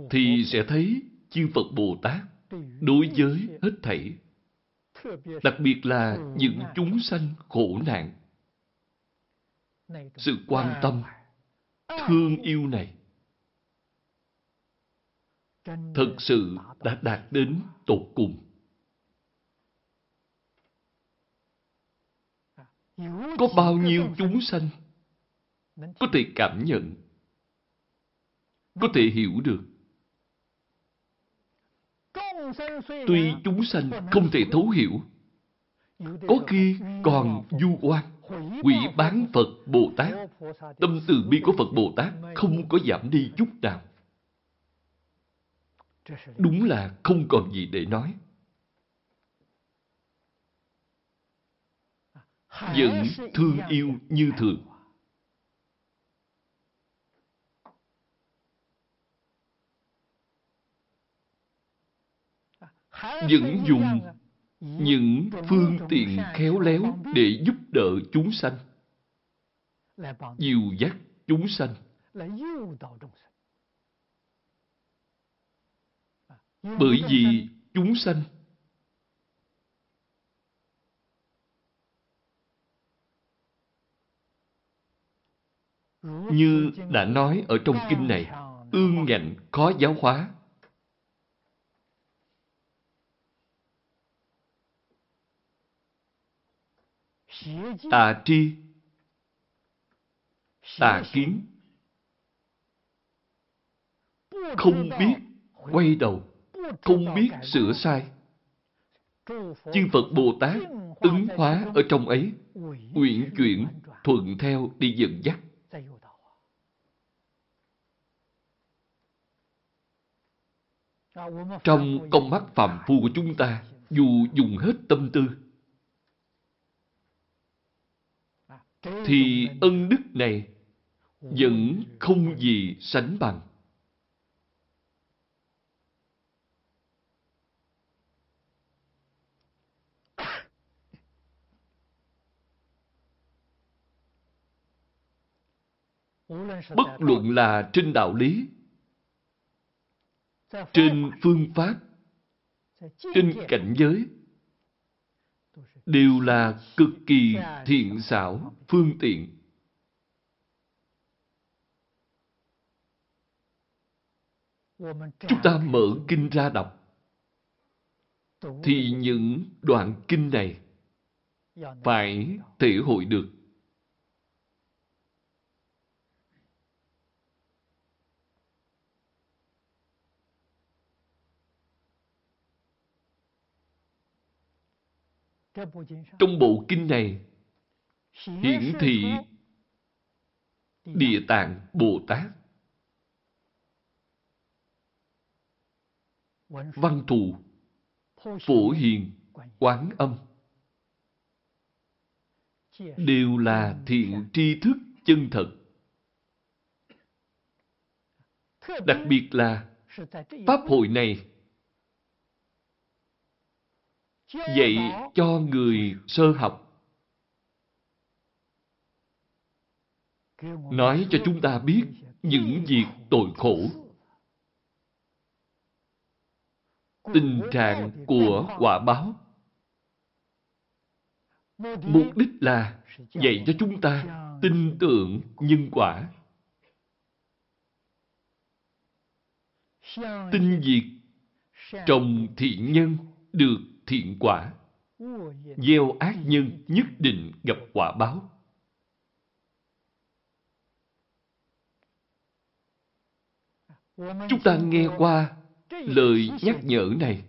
thì sẽ thấy chư Phật Bồ Tát đối với hết thảy đặc biệt là những chúng sanh khổ nạn. Sự quan tâm thương yêu này thật sự đã đạt đến tột cùng. Có bao nhiêu chúng sanh có thể cảm nhận, có thể hiểu được. Tuy chúng sanh không thể thấu hiểu, có khi còn du oan, quỷ bán Phật Bồ Tát. Tâm từ bi của Phật Bồ Tát không có giảm đi chút nào. Đúng là không còn gì để nói. Vẫn thương yêu như thường. Vẫn dùng những phương tiện khéo léo để giúp đỡ chúng sanh. Dìu dắt chúng sanh. Bởi vì chúng sanh như đã nói ở trong kinh này, ương ngạnh khó giáo hóa. Tà tri, tà kiến, không biết quay đầu không biết sửa sai. Chư Phật Bồ Tát ứng hóa ở trong ấy, nguyện chuyển thuận theo đi dẫn dắt. Trong công mắt phạm phu của chúng ta, dù dùng hết tâm tư, thì ân đức này vẫn không gì sánh bằng. Bất luận là trên đạo lý, trên phương pháp, trên cảnh giới, đều là cực kỳ thiện xảo, phương tiện. Chúng ta mở kinh ra đọc, thì những đoạn kinh này phải thể hội được. Trong bộ kinh này hiển thị Địa Tạng Bồ Tát. Văn thù Phổ Hiền Quán Âm. Đều là thiện tri thức chân thật. Đặc biệt là Pháp hội này dạy cho người sơ học. Nói cho chúng ta biết những việc tội khổ. Tình trạng của quả báo. Mục đích là dạy cho chúng ta tin tưởng nhân quả. Tin việc trồng thiện nhân được thiện quả. Gieo ác nhân nhất định gặp quả báo. Chúng ta nghe qua lời nhắc nhở này.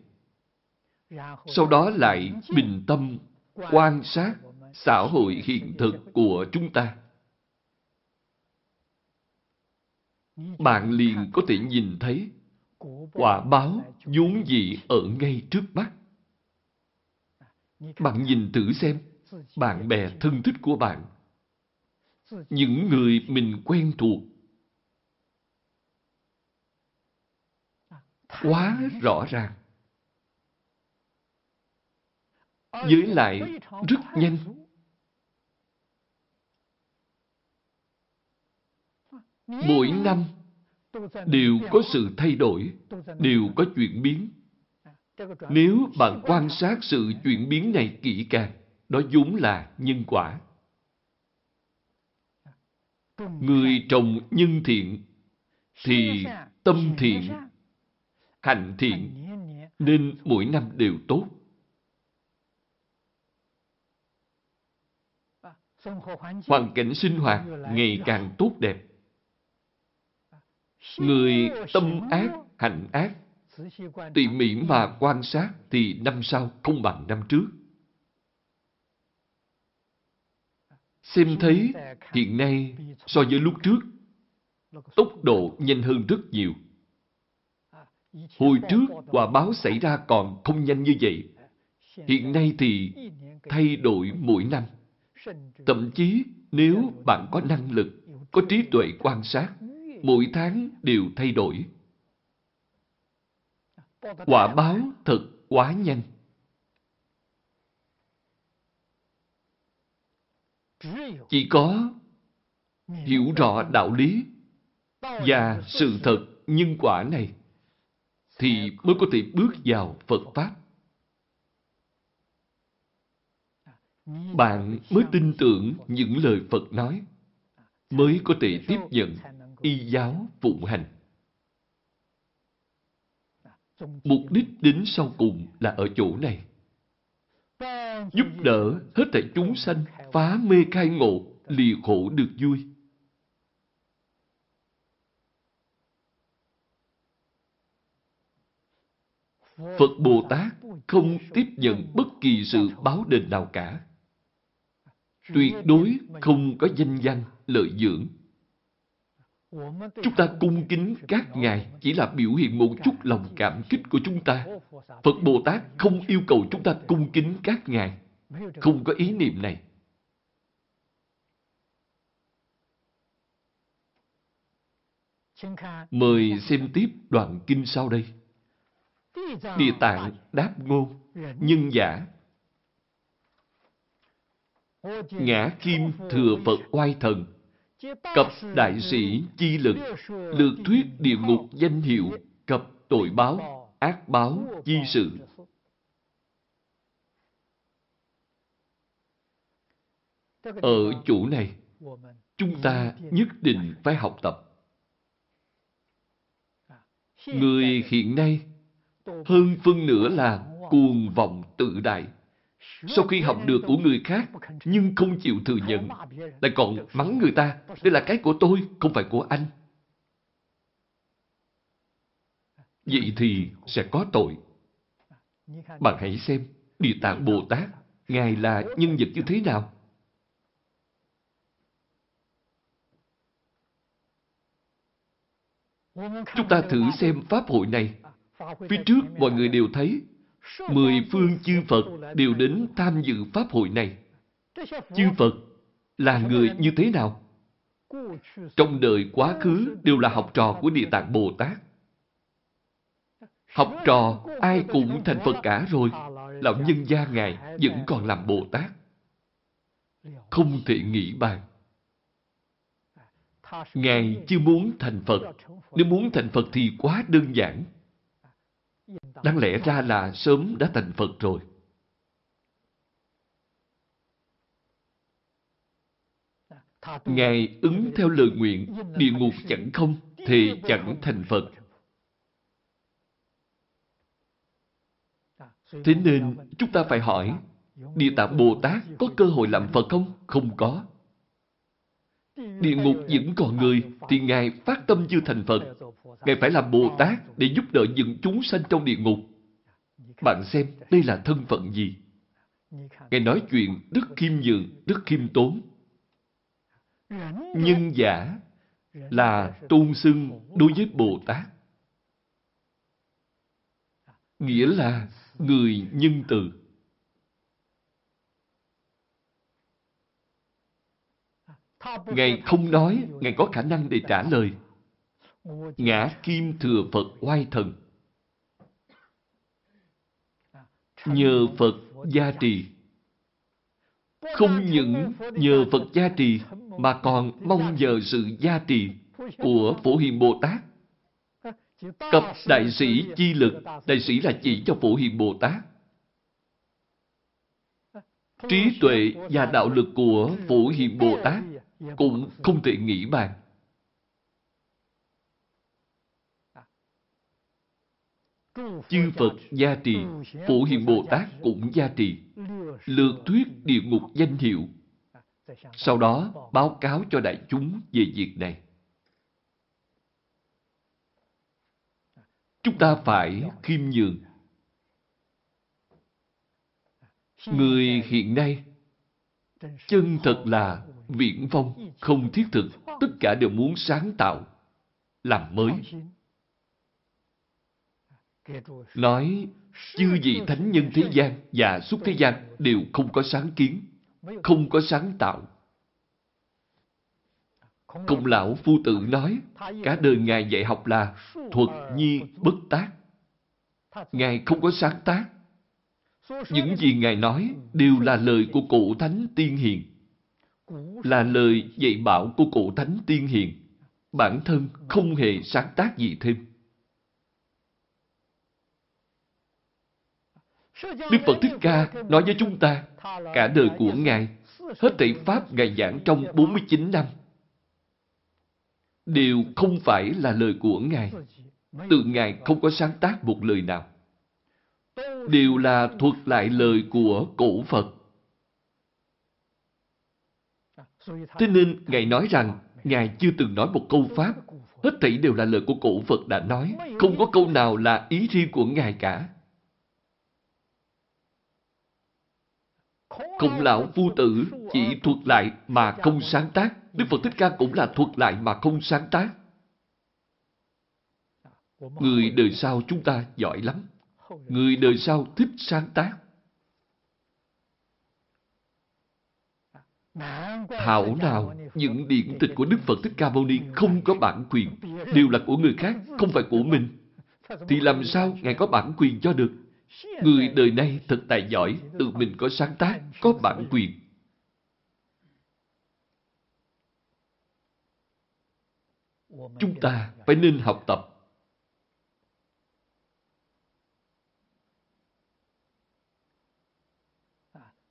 Sau đó lại bình tâm, quan sát xã hội hiện thực của chúng ta. Bạn liền có thể nhìn thấy quả báo vốn dị ở ngay trước mắt. Bạn nhìn thử xem, bạn bè thân thích của bạn, những người mình quen thuộc, quá rõ ràng. Với lại rất nhanh. Mỗi năm đều có sự thay đổi, đều có chuyển biến. Nếu bạn quan sát sự chuyển biến này kỹ càng, đó vốn là nhân quả. Người trồng nhân thiện thì tâm thiện, hành thiện nên mỗi năm đều tốt. Hoàn cảnh sinh hoạt ngày càng tốt đẹp. Người tâm ác, hành ác Tỉ mỉ mà quan sát thì năm sau không bằng năm trước. Xem thấy hiện nay so với lúc trước, tốc độ nhanh hơn rất nhiều. Hồi trước quả báo xảy ra còn không nhanh như vậy. Hiện nay thì thay đổi mỗi năm. Thậm chí nếu bạn có năng lực, có trí tuệ quan sát, mỗi tháng đều thay đổi. Quả báo thật quá nhanh. Chỉ có hiểu rõ đạo lý và sự thật nhân quả này thì mới có thể bước vào Phật Pháp. Bạn mới tin tưởng những lời Phật nói, mới có thể tiếp nhận y giáo phụng hành. Mục đích đến sau cùng là ở chỗ này. Giúp đỡ hết thảy chúng sanh phá mê khai ngộ, lìa khổ được vui. Phật Bồ Tát không tiếp nhận bất kỳ sự báo đền nào cả. Tuyệt đối không có danh văn, lợi dưỡng. Chúng ta cung kính các ngài chỉ là biểu hiện một chút lòng cảm kích của chúng ta. Phật Bồ Tát không yêu cầu chúng ta cung kính các ngài. Không có ý niệm này. Mời xem tiếp đoạn kinh sau đây. Địa tạng đáp ngôn, nhân giả. Ngã kim thừa Phật oai thần cập đại sĩ chi lực, lược thuyết địa ngục danh hiệu, cập tội báo, ác báo chi sự. Ở chỗ này, chúng ta nhất định phải học tập. Người hiện nay hơn phân nửa là cuồng vọng tự đại. Sau khi học được của người khác, nhưng không chịu thừa nhận, lại còn mắng người ta, đây là cái của tôi, không phải của anh. Vậy thì sẽ có tội. Bạn hãy xem, Địa Tạng Bồ Tát, Ngài là nhân vật như thế nào? Chúng ta thử xem Pháp hội này. Phía trước mọi người đều thấy, mười phương chư Phật đều đến tham dự Pháp hội này. Chư Phật là người như thế nào? Trong đời quá khứ đều là học trò của Địa Tạng Bồ Tát. Học trò ai cũng thành Phật cả rồi. Lão nhân gia Ngài vẫn còn làm Bồ Tát. Không thể nghĩ bàn. Ngài chưa muốn thành Phật. Nếu muốn thành Phật thì quá đơn giản. Đáng lẽ ra là sớm đã thành Phật rồi. Ngài ứng theo lời nguyện, địa ngục chẳng không, thì chẳng thành Phật. Thế nên, chúng ta phải hỏi, Địa Tạng Bồ Tát có cơ hội làm Phật không? Không có. Địa ngục vẫn còn người, thì Ngài phát tâm chưa thành Phật. Ngài phải làm Bồ Tát để giúp đỡ những chúng sanh trong địa ngục. Bạn xem, đây là thân phận gì? Ngài nói chuyện rất khiêm nhường, rất khiêm tốn. Nhân giả là tôn xưng đối với Bồ Tát. Nghĩa là người nhân từ. Ngài không nói, Ngài có khả năng để trả lời. Ngã Kim Thừa Phật oai thần. Nhờ Phật gia trì. Không những nhờ Phật gia trì, mà còn mong nhờ sự gia trì của Phổ Hiền Bồ Tát. Cập đại sĩ chi lực, đại sĩ là chỉ cho Phổ Hiền Bồ Tát. Trí tuệ và đạo lực của Phổ Hiền Bồ Tát cũng không thể nghĩ bàn. Chư Phật gia trì, Phổ Hiền Bồ Tát cũng gia trì, lược thuyết địa ngục danh hiệu. Sau đó báo cáo cho đại chúng về việc này. Chúng ta phải khiêm nhường. Người hiện nay chân thật là viễn vông, không thiết thực, tất cả đều muốn sáng tạo, làm mới. Nói, chư vị thánh nhân thế gian và suốt thế gian đều không có sáng kiến, không có sáng tạo. Công lão phu tử nói, cả đời Ngài dạy học là thuật nhi bất tác. Ngài không có sáng tác. Những gì Ngài nói đều là lời của cụ thánh tiên hiền. Là lời dạy bảo của cụ thánh tiên hiền. Bản thân không hề sáng tác gì thêm. Đức Phật Thích Ca nói với chúng ta, cả đời của Ngài, hết thảy Pháp Ngài giảng trong 49 năm, đều không phải là lời của Ngài. Từ Ngài không có sáng tác một lời nào. Đều là thuật lại lời của cổ Phật. Thế nên Ngài nói rằng Ngài chưa từng nói một câu Pháp. Hết thảy đều là lời của cổ Phật đã nói. Không có câu nào là ý riêng của Ngài cả. Không lão vua tử chỉ thuật lại mà không sáng tác. Đức Phật Thích Ca cũng là thuật lại mà không sáng tác. Người đời sau chúng ta giỏi lắm. Người đời sau thích sáng tác. Thảo nào những điển tịch của Đức Phật Thích Ca Mâu Ni không có bản quyền, đều là của người khác, không phải của mình. Thì làm sao Ngài có bản quyền cho được? Người đời nay thật tài giỏi, tự mình có sáng tác, có bản quyền. Chúng ta phải nên học tập.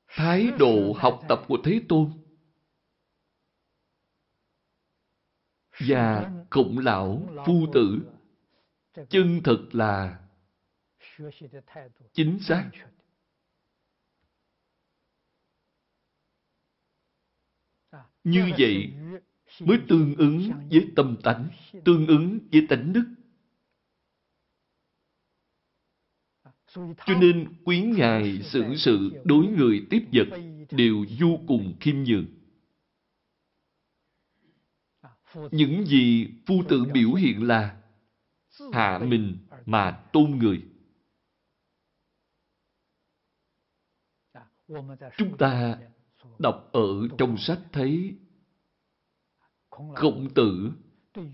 Thái độ học tập của Thế Tôn và khổng lão phu tử chân thật là chính xác。như vậy mới tương ứng với tâm tánh tương ứng với tánh đức cho nên quý ngài xử sự đối người tiếp vật đều vô cùng khiêm nhường. Những gì phu tử biểu hiện là hạ mình mà tôn người chúng ta đọc ở trong sách thấy khổng tử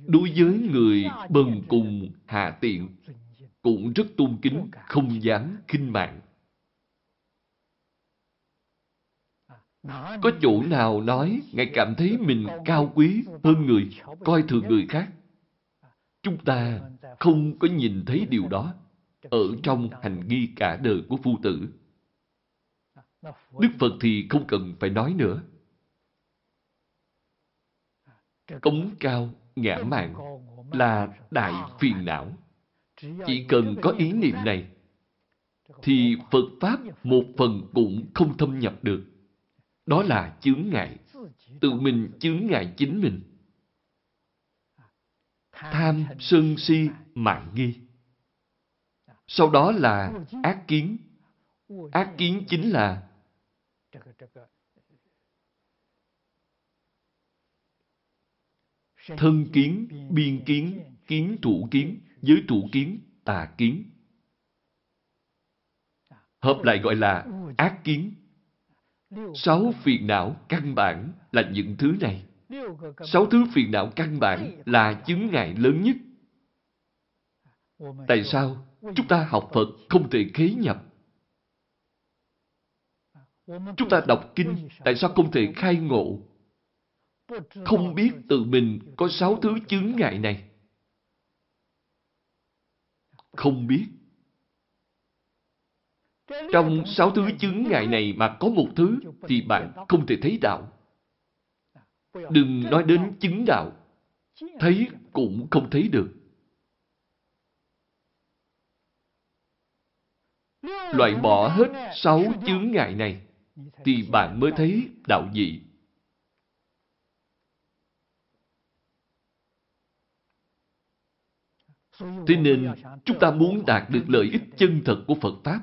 đối với người bần cùng hạ tiện cũng rất tôn kính, không dám khinh mạng. Có chỗ nào nói ngài cảm thấy mình cao quý hơn người, coi thường người khác? Chúng ta không có nhìn thấy điều đó ở trong hành nghi cả đời của phu tử đức phật thì không cần phải nói nữa. Cống cao, ngã mạng là đại phiền não. Chỉ cần có ý niệm này, thì phật pháp một phần cũng không thâm nhập được. Đó là chướng ngại, tự mình chướng ngại chính mình. Tham sân si mạng nghi. Sau đó là ác kiến. Ác kiến chính là thân kiến biên kiến kiến thủ kiến giới thủ kiến tà kiến. Hợp lại gọi là ác kiến. Sáu phiền não căn bản là những thứ này. Sáu thứ phiền não căn bản là chứng ngại lớn nhất. Tại sao? Chúng ta học phật không thể khế nhập chúng ta đọc kinh tại sao không thể khai ngộ? Không biết tự mình có sáu thứ chướng ngại này. Không biết. Trong sáu thứ chướng ngại này mà có một thứ thì bạn không thể thấy đạo. Đừng nói đến chứng đạo. Thấy cũng không thấy được. Loại bỏ hết sáu chướng ngại này thì bạn mới thấy đạo dị Thế nên, chúng ta muốn đạt được lợi ích chân thật của Phật Pháp.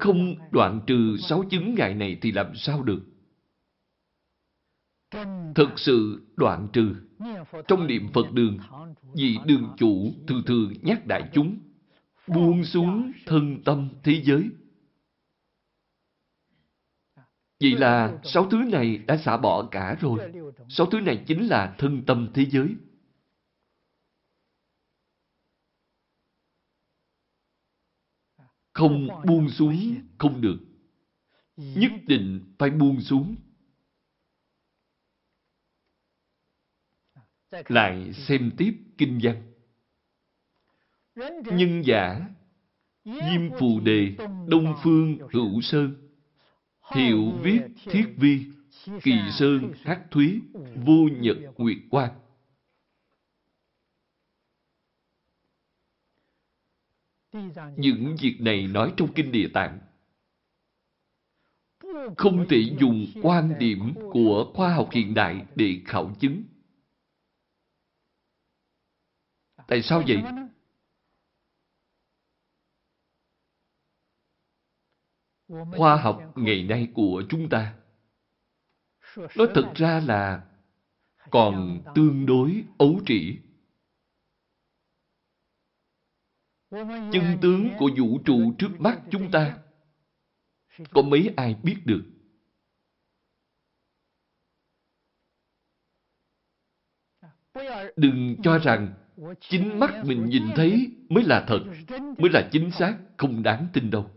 Không đoạn trừ sáu chứng ngại này thì làm sao được? Thực sự đoạn trừ. Trong niệm Phật đường, vì đường chủ thường thường nhắc đại chúng, buông xuống thân tâm thế giới. Vậy là sáu thứ này đã xả bỏ cả rồi. Sáu thứ này chính là thân tâm thế giới. Không buông xuống không được. Nhất định phải buông xuống. Lại xem tiếp kinh văn. Nhân giả, Diêm Phù Đề, Đông Phương Hữu Sơn, Thiệu Viết Thiết Vi, Kỳ Sơn Hắc Thúy, Vô Nhật Nguyệt Quang. Những việc này nói trong Kinh Địa Tạng. Không thể dùng quan điểm của khoa học hiện đại để khảo chứng. Tại sao vậy? Khoa học ngày nay của chúng ta. Nói thật ra là còn tương đối ấu trĩ. chân tướng của vũ trụ trước mắt chúng ta. Có mấy ai biết được? Đừng cho rằng chính mắt mình nhìn thấy mới là thật mới là chính xác không đáng tin đâu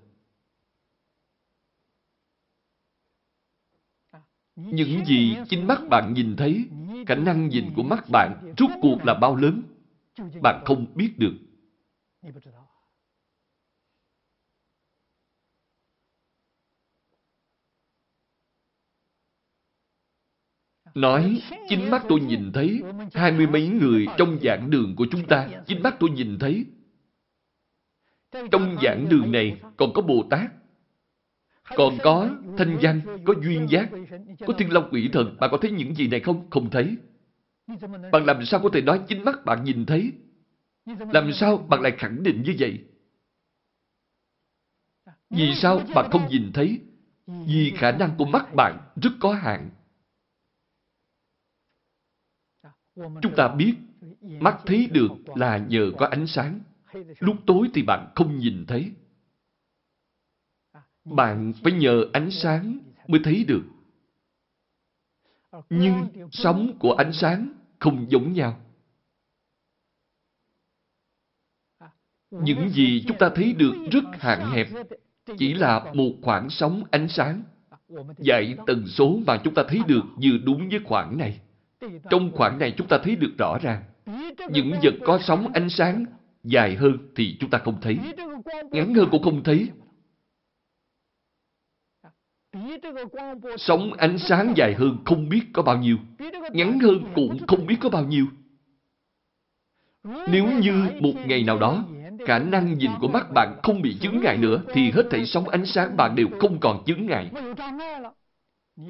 Những gì chính mắt bạn nhìn thấy, khả năng nhìn của mắt bạn rút cuộc là bao lớn, bạn không biết được. Nói, chính mắt tôi nhìn thấy, hai mươi mấy người trong giảng đường của chúng ta, chính mắt tôi nhìn thấy. Trong giảng đường này còn có Bồ Tát, còn có thanh văn, có duyên giác, có thiên long quỷ thần. Bạn có thấy những gì này không? Không thấy. Bạn làm sao có thể nói chính mắt bạn nhìn thấy? Làm sao bạn lại khẳng định như vậy? Vì sao bạn không nhìn thấy? Vì khả năng của mắt bạn rất có hạn. Chúng ta biết mắt thấy được là nhờ có ánh sáng. Lúc tối thì bạn không nhìn thấy. Bạn phải nhờ ánh sáng mới thấy được. Nhưng sóng của ánh sáng không giống nhau. Những gì chúng ta thấy được rất hạn hẹp, chỉ là một khoảng sóng ánh sáng. Vậy tần số mà chúng ta thấy được vừa đúng với khoảng này. Trong khoảng này chúng ta thấy được rõ ràng. Những vật có sóng ánh sáng dài hơn thì chúng ta không thấy. Ngắn hơn cũng không thấy. Sóng ánh sáng dài hơn không biết có bao nhiêu. Ngắn hơn cũng không biết có bao nhiêu. Nếu như một ngày nào đó, khả năng nhìn của mắt bạn không bị chứng ngại nữa, thì hết thảy sóng ánh sáng bạn đều không còn chứng ngại.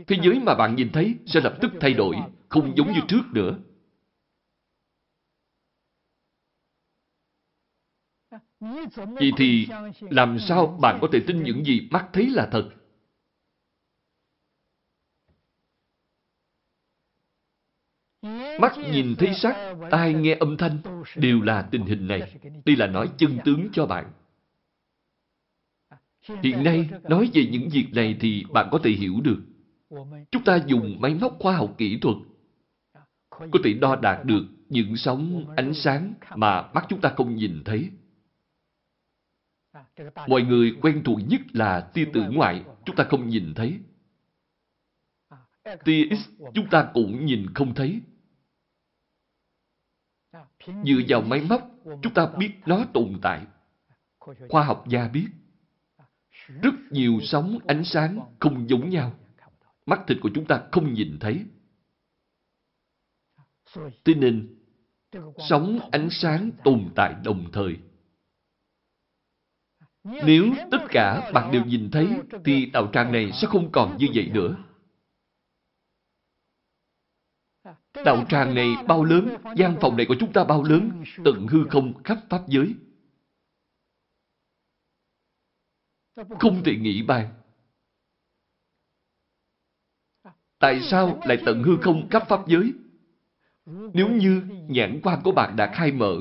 Thế giới mà bạn nhìn thấy sẽ lập tức thay đổi, không giống như trước nữa. Vậy thì làm sao bạn có thể tin những gì mắt thấy là thật? Mắt nhìn thấy sắc, tai nghe âm thanh, đều là tình hình này. Đây là nói chân tướng cho bạn. Hiện nay, nói về những việc này thì bạn có thể hiểu được. Chúng ta dùng máy móc khoa học kỹ thuật có thể đo đạt được những sóng ánh sáng mà mắt chúng ta không nhìn thấy. Mọi người quen thuộc nhất là tia tử ngoại, chúng ta không nhìn thấy. Tia X chúng ta cũng nhìn không thấy. Dựa vào máy móc, chúng ta biết nó tồn tại. Khoa học gia biết. Rất nhiều sóng ánh sáng không giống nhau. Mắt thịt của chúng ta không nhìn thấy. Thế nên, sóng ánh sáng tồn tại đồng thời. Nếu tất cả bạn đều nhìn thấy, thì đạo tràng này sẽ không còn như vậy nữa. Đạo tràng này bao lớn, gian phòng này của chúng ta bao lớn, tận hư không khắp Pháp giới. Không thể nghĩ bàn. Tại sao lại tận hư không khắp Pháp giới? Nếu như nhãn quan của bạn đã khai mở,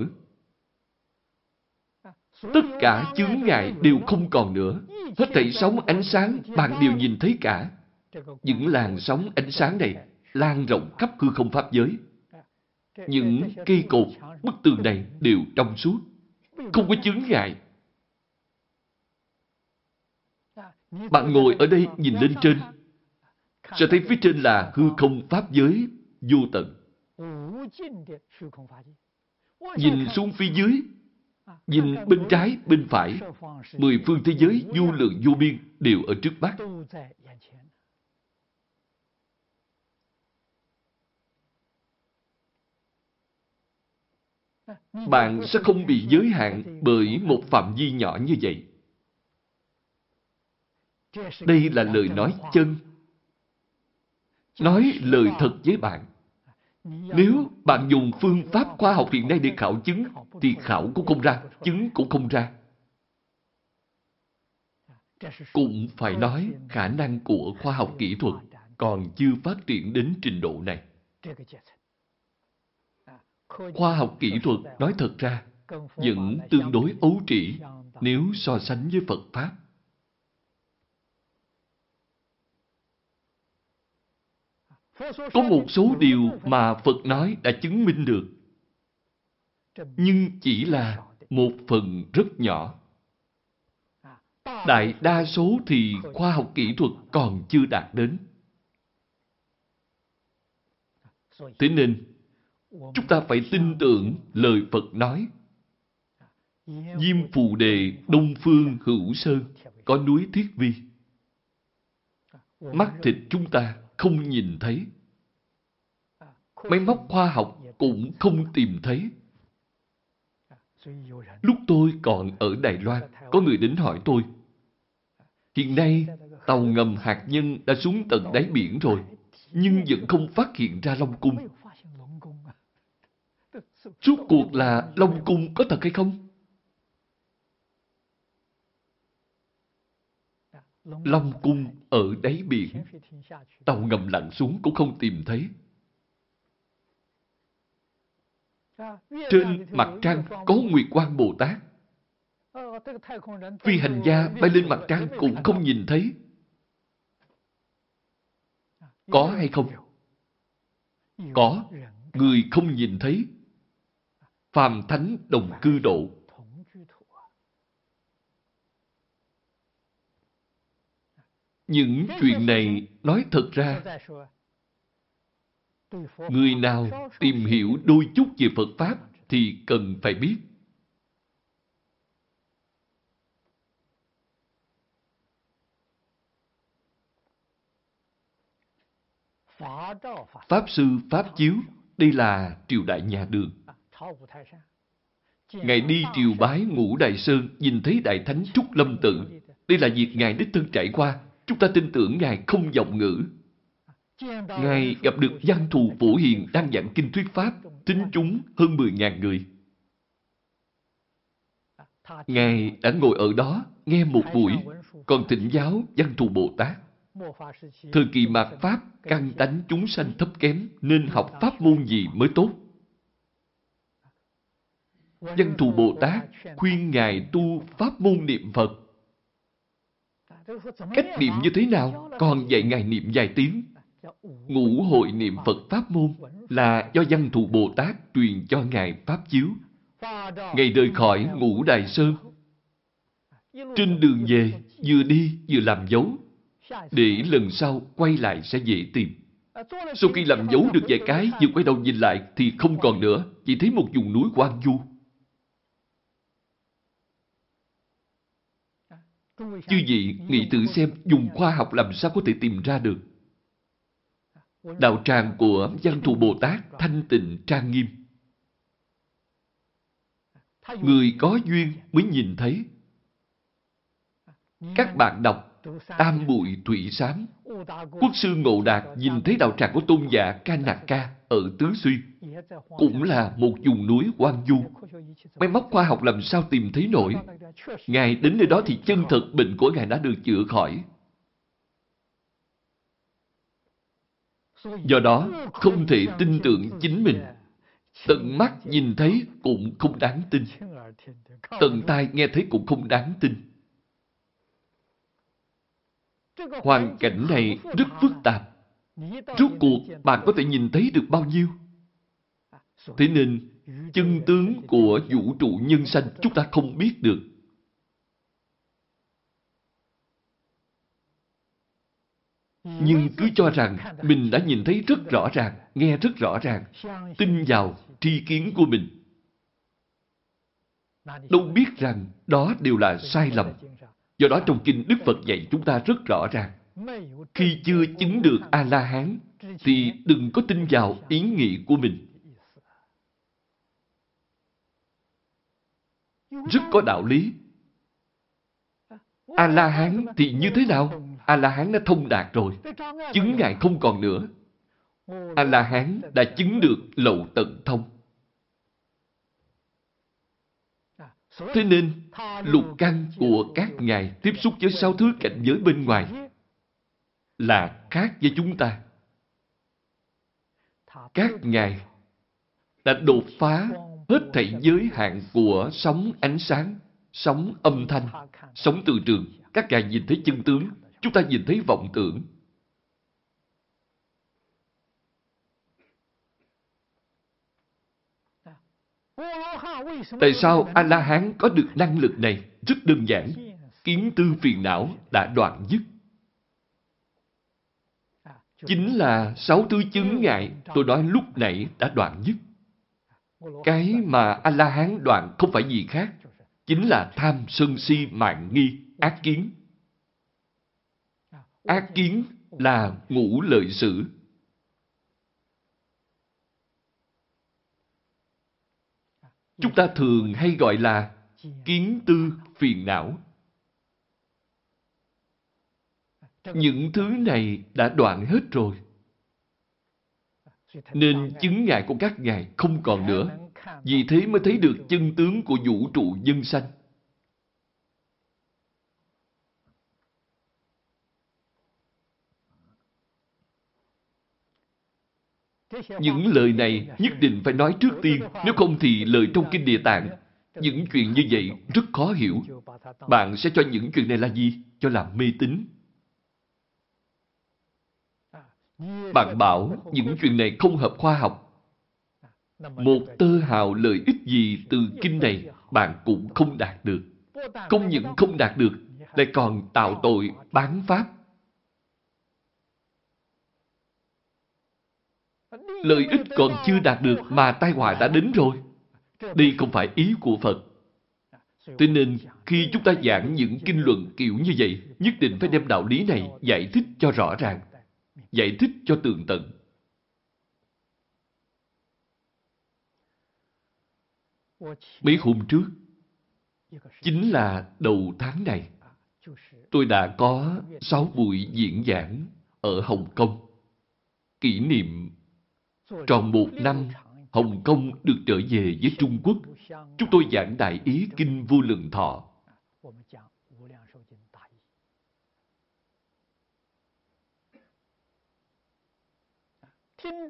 tất cả chướng ngại đều không còn nữa. Hết thảy sóng ánh sáng bạn đều nhìn thấy cả. Những làn sóng ánh sáng này lan rộng khắp hư không pháp giới. Những cây cột, bức tường này đều trong suốt, không có chướng ngại. Bạn ngồi ở đây nhìn lên trên, sẽ thấy phía trên là hư không pháp giới vô tận. Nhìn xuống phía dưới, nhìn bên trái, bên phải, mười phương thế giới vô lượng vô biên đều ở trước mắt. Bạn sẽ không bị giới hạn bởi một phạm vi nhỏ như vậy. Đây là lời nói chân. Nói lời thật với bạn. Nếu bạn dùng phương pháp khoa học hiện nay để khảo chứng, thì khảo cũng không ra, chứng cũng không ra. Cũng phải nói khả năng của khoa học kỹ thuật còn chưa phát triển đến trình độ này. Khoa học kỹ thuật nói thật ra vẫn tương đối ấu trĩ nếu so sánh với Phật Pháp. Có một số điều mà Phật nói đã chứng minh được. Nhưng chỉ là một phần rất nhỏ. Đại đa số thì khoa học kỹ thuật còn chưa đạt đến. Thế nên, chúng ta phải tin tưởng lời Phật nói. Diêm Phù Đề Đông Phương Hữu Sơn có núi Thiết Vi. Mắt thịt chúng ta không nhìn thấy. Máy móc khoa học cũng không tìm thấy. Lúc tôi còn ở Đài Loan, có người đến hỏi tôi, hiện nay tàu ngầm hạt nhân đã xuống tận đáy biển rồi, nhưng vẫn không phát hiện ra Long Cung. Rốt cuộc là Long Cung có thật hay không? Long Cung ở đáy biển, tàu ngầm lặn xuống cũng không tìm thấy. Trên mặt trăng có Nguyệt Quang Bồ Tát. Phi hành gia bay lên mặt trăng cũng không nhìn thấy. Có hay không? Có. Người không nhìn thấy. Phàm thánh đồng cư độ. Những chuyện này nói thật ra Người nào tìm hiểu đôi chút về Phật Pháp thì cần phải biết. Pháp Sư Pháp Chiếu, đây là triều đại nhà đường. Ngài đi triều bái ngũ Đại Sơn, nhìn thấy Đại Thánh Trúc Lâm Tự. Đây là việc Ngài đích thân trải qua. Chúng ta tin tưởng Ngài không giọng ngữ. Ngài gặp được văn thù phổ hiền đang giảng kinh thuyết Pháp, tính chúng hơn 10.000 người. Ngài đã ngồi ở đó nghe một buổi, còn thỉnh giáo văn thù Bồ Tát. Thời kỳ mạt Pháp, căn tánh chúng sanh thấp kém, nên học Pháp môn gì mới tốt? Văn thù Bồ Tát khuyên Ngài tu Pháp môn niệm Phật. Cách niệm như thế nào? Còn dạy Ngài niệm vài tiếng. Ngũ hội niệm Phật Pháp môn là do văn thù Bồ Tát truyền cho Ngài Pháp Chiếu. Ngày rời khỏi ngũ đại Sơn. Trên đường về, vừa đi vừa làm dấu, để lần sau quay lại sẽ dễ tìm. Sau khi làm dấu được vài cái, vừa quay đầu nhìn lại thì không còn nữa, chỉ thấy một vùng núi quang du. Chư vị nghĩ tự xem, dùng khoa học làm sao có thể tìm ra được. Đạo tràng của Văn Thù Bồ Tát thanh tịnh, trang nghiêm. Người có duyên mới nhìn thấy. Các bạn đọc Tam Bụi Thủy Sám. Quốc sư Ngộ Đạt nhìn thấy đạo tràng của tôn giả Ca Nạc Ca ở Tứ Xuyên Cũng là một vùng núi quang du. Máy móc khoa học làm sao tìm thấy nổi. Ngài đến nơi đó thì chân thật bệnh của Ngài đã được chữa khỏi. Do đó, không thể tin tưởng chính mình. Tận mắt nhìn thấy cũng không đáng tin. Tận tai nghe thấy cũng không đáng tin. Hoàn cảnh này rất phức tạp. Rốt cuộc bạn có thể nhìn thấy được bao nhiêu? Thế nên, chân tướng của vũ trụ nhân sanh chúng ta không biết được. nhưng cứ cho rằng mình đã nhìn thấy rất rõ ràng, nghe rất rõ ràng, tin vào tri kiến của mình. Đâu biết rằng đó đều là sai lầm. Do đó trong kinh Đức Phật dạy chúng ta rất rõ ràng. Khi chưa chứng được A-la-hán, thì đừng có tin vào ý nghĩ của mình. Rất có đạo lý. A-la-hán thì như thế nào? A-la-hán đã thông đạt rồi. Chứng ngại không còn nữa. A-la-hán đã chứng được lậu tận thông. Thế nên, lục căn của các ngài tiếp xúc với sáu thứ cảnh giới bên ngoài là khác với chúng ta. Các ngài đã đột phá hết thảy giới hạn của sóng ánh sáng, sóng âm thanh, sóng từ trường. Các ngài nhìn thấy chân tướng, Chúng ta nhìn thấy vọng tưởng. Tại sao A-la-hán có được năng lực này? Rất đơn giản. Kiến tư phiền não đã đoạn dứt. Chính là sáu thứ chứng ngại tôi nói lúc nãy đã đoạn dứt. Cái mà A-la-hán đoạn không phải gì khác. Chính là tham, sân si, mạng nghi, ác kiến. Ác kiến là ngũ lợi sử. Chúng ta thường hay gọi là kiến tư phiền não. Những thứ này đã đoạn hết rồi. Nên chứng ngại của các ngài không còn nữa. Vì thế mới thấy được chân tướng của vũ trụ nhân sanh. Những lời này nhất định phải nói trước tiên, nếu không thì lời trong Kinh Địa Tạng. Những chuyện như vậy rất khó hiểu. Bạn sẽ cho những chuyện này là gì? Cho làm mê tín. Bạn bảo những chuyện này không hợp khoa học. Một tơ hào lợi ích gì từ kinh này bạn cũng không đạt được. Không những không đạt được, lại còn tạo tội bán pháp. Lợi ích còn chưa đạt được mà tai họa đã đến rồi. Đây không phải ý của Phật. Thế nên, khi chúng ta giảng những kinh luận kiểu như vậy, nhất định phải đem đạo lý này giải thích cho rõ ràng, giải thích cho tường tận. Mấy hôm trước, chính là đầu tháng này, tôi đã có sáu buổi diễn giảng ở Hồng Kông, kỷ niệm tròn một năm Hồng Kông được trở về với Trung Quốc. Chúng tôi giảng đại ý Kinh Vô Lượng Thọ.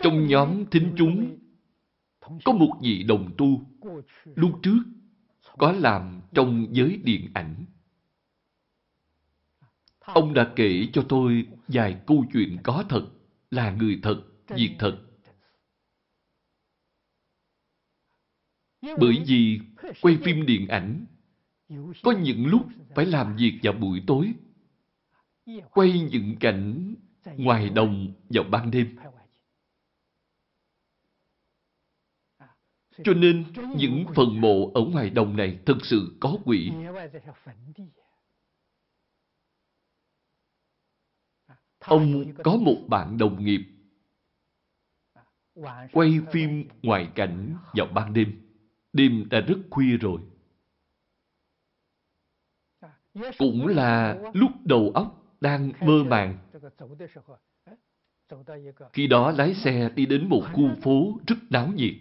Trong nhóm thính chúng, có một vị đồng tu, lúc trước có làm trong giới điện ảnh. Ông đã kể cho tôi vài câu chuyện có thật, là người thật, việc thật. Bởi vì quay phim điện ảnh, có những lúc phải làm việc vào buổi tối, quay những cảnh ngoài đồng vào ban đêm. Cho nên, những phần mộ ở ngoài đồng này thực sự có quỷ. Ông có một bạn đồng nghiệp quay phim ngoài cảnh vào ban đêm. Đêm đã rất khuya rồi. Cũng là lúc đầu óc đang mơ màng. Khi đó lái xe đi đến một khu phố rất náo nhiệt.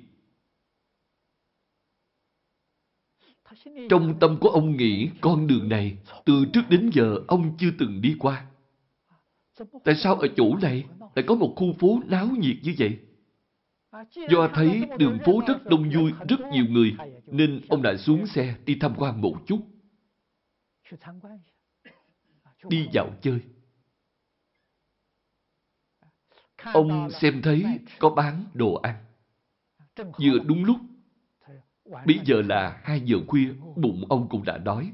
Trong tâm của ông nghĩ con đường này từ trước đến giờ ông chưa từng đi qua. Tại sao ở chỗ này lại có một khu phố náo nhiệt như vậy? Do thấy đường phố rất đông vui, rất nhiều người, nên ông đã xuống xe đi tham quan một chút. Đi dạo chơi. Ông xem thấy có bán đồ ăn. Vừa đúng lúc, bây giờ là hai giờ khuya, bụng ông cũng đã đói.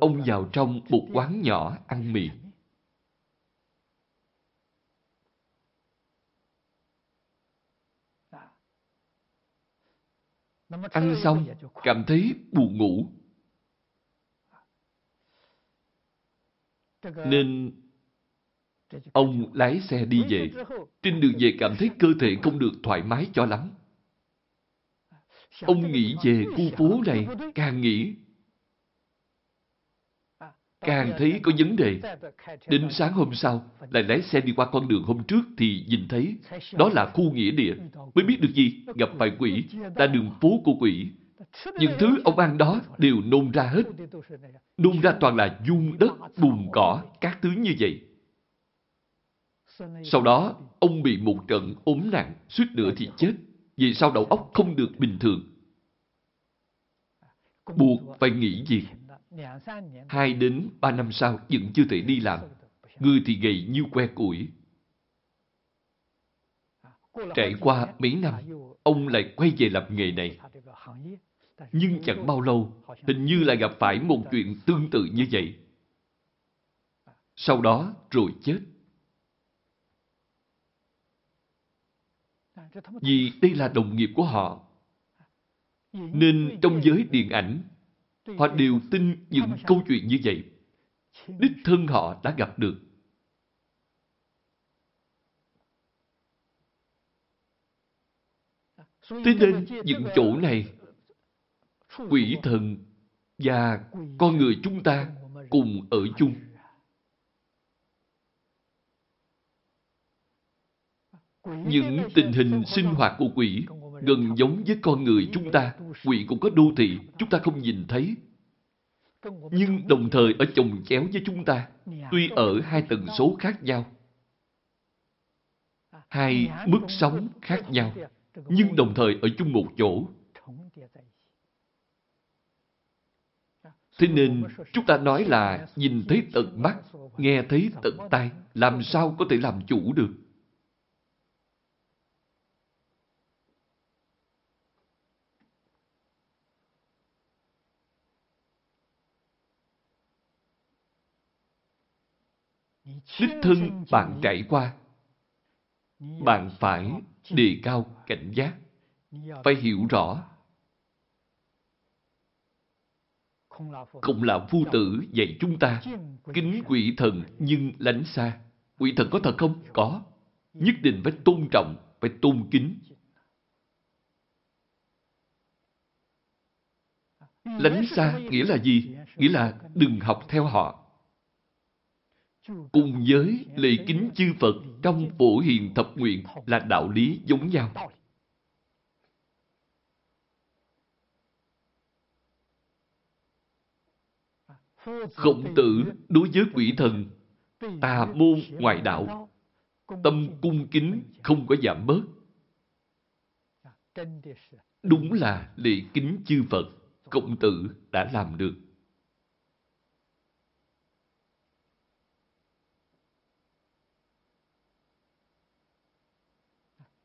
Ông vào trong một quán nhỏ ăn mì. Ăn xong, cảm thấy buồn ngủ. Nên ông lái xe đi về. Trên đường về cảm thấy cơ thể không được thoải mái cho lắm. Ông nghĩ về khu phố này, càng nghĩ, càng thấy có vấn đề. Đến sáng hôm sau, lại lái xe đi qua con đường hôm trước thì nhìn thấy đó là khu nghĩa địa. Mới biết được gì? Gặp phải quỷ, ta đường phố của quỷ. Những thứ ông ăn đó đều nôn ra hết. Nôn ra toàn là dung đất, bùn cỏ, các thứ như vậy. Sau đó, ông bị một trận ốm nặng, suýt nữa thì chết. Vì sao đầu óc không được bình thường? Buộc phải nghỉ việc. Hai đến ba năm sau vẫn chưa thể đi làm. Người thì gầy như que củi. Trải qua mấy năm, ông lại quay về làm nghề này. Nhưng chẳng bao lâu, hình như lại gặp phải một chuyện tương tự như vậy. Sau đó rồi chết. Vì đây là đồng nghiệp của họ. Nên trong giới điện ảnh, Họ đều tin những câu chuyện như vậy. Đích thân họ đã gặp được. Thế nên những chỗ này quỷ thần và con người chúng ta cùng ở chung. Những tình hình sinh hoạt của quỷ gần giống với con người chúng ta. Quỷ cũng có đô thị, chúng ta không nhìn thấy. Nhưng đồng thời ở chồng chéo với chúng ta, tuy ở hai tần số khác nhau, hai mức sống khác nhau, nhưng đồng thời ở chung một chỗ. Thế nên, chúng ta nói là nhìn thấy tận mắt, nghe thấy tận tai, làm sao có thể làm chủ được? Đích thân bạn trải qua, bạn phải đề cao cảnh giác, phải hiểu rõ. Không là phu tử dạy chúng ta kính quỷ thần nhưng lánh xa. Quỷ thần có thật không? Có. Nhất định phải tôn trọng, phải tôn kính. Lánh xa nghĩa là gì? Nghĩa là đừng học theo họ cùng với lễ kính chư Phật trong phổ hiền thập nguyện là đạo lý giống nhau. Khổng tử đối với quỷ thần, tà môn ngoại đạo, tâm cung kính không có giảm bớt. Đúng là lễ kính chư Phật, Khổng tử đã làm được.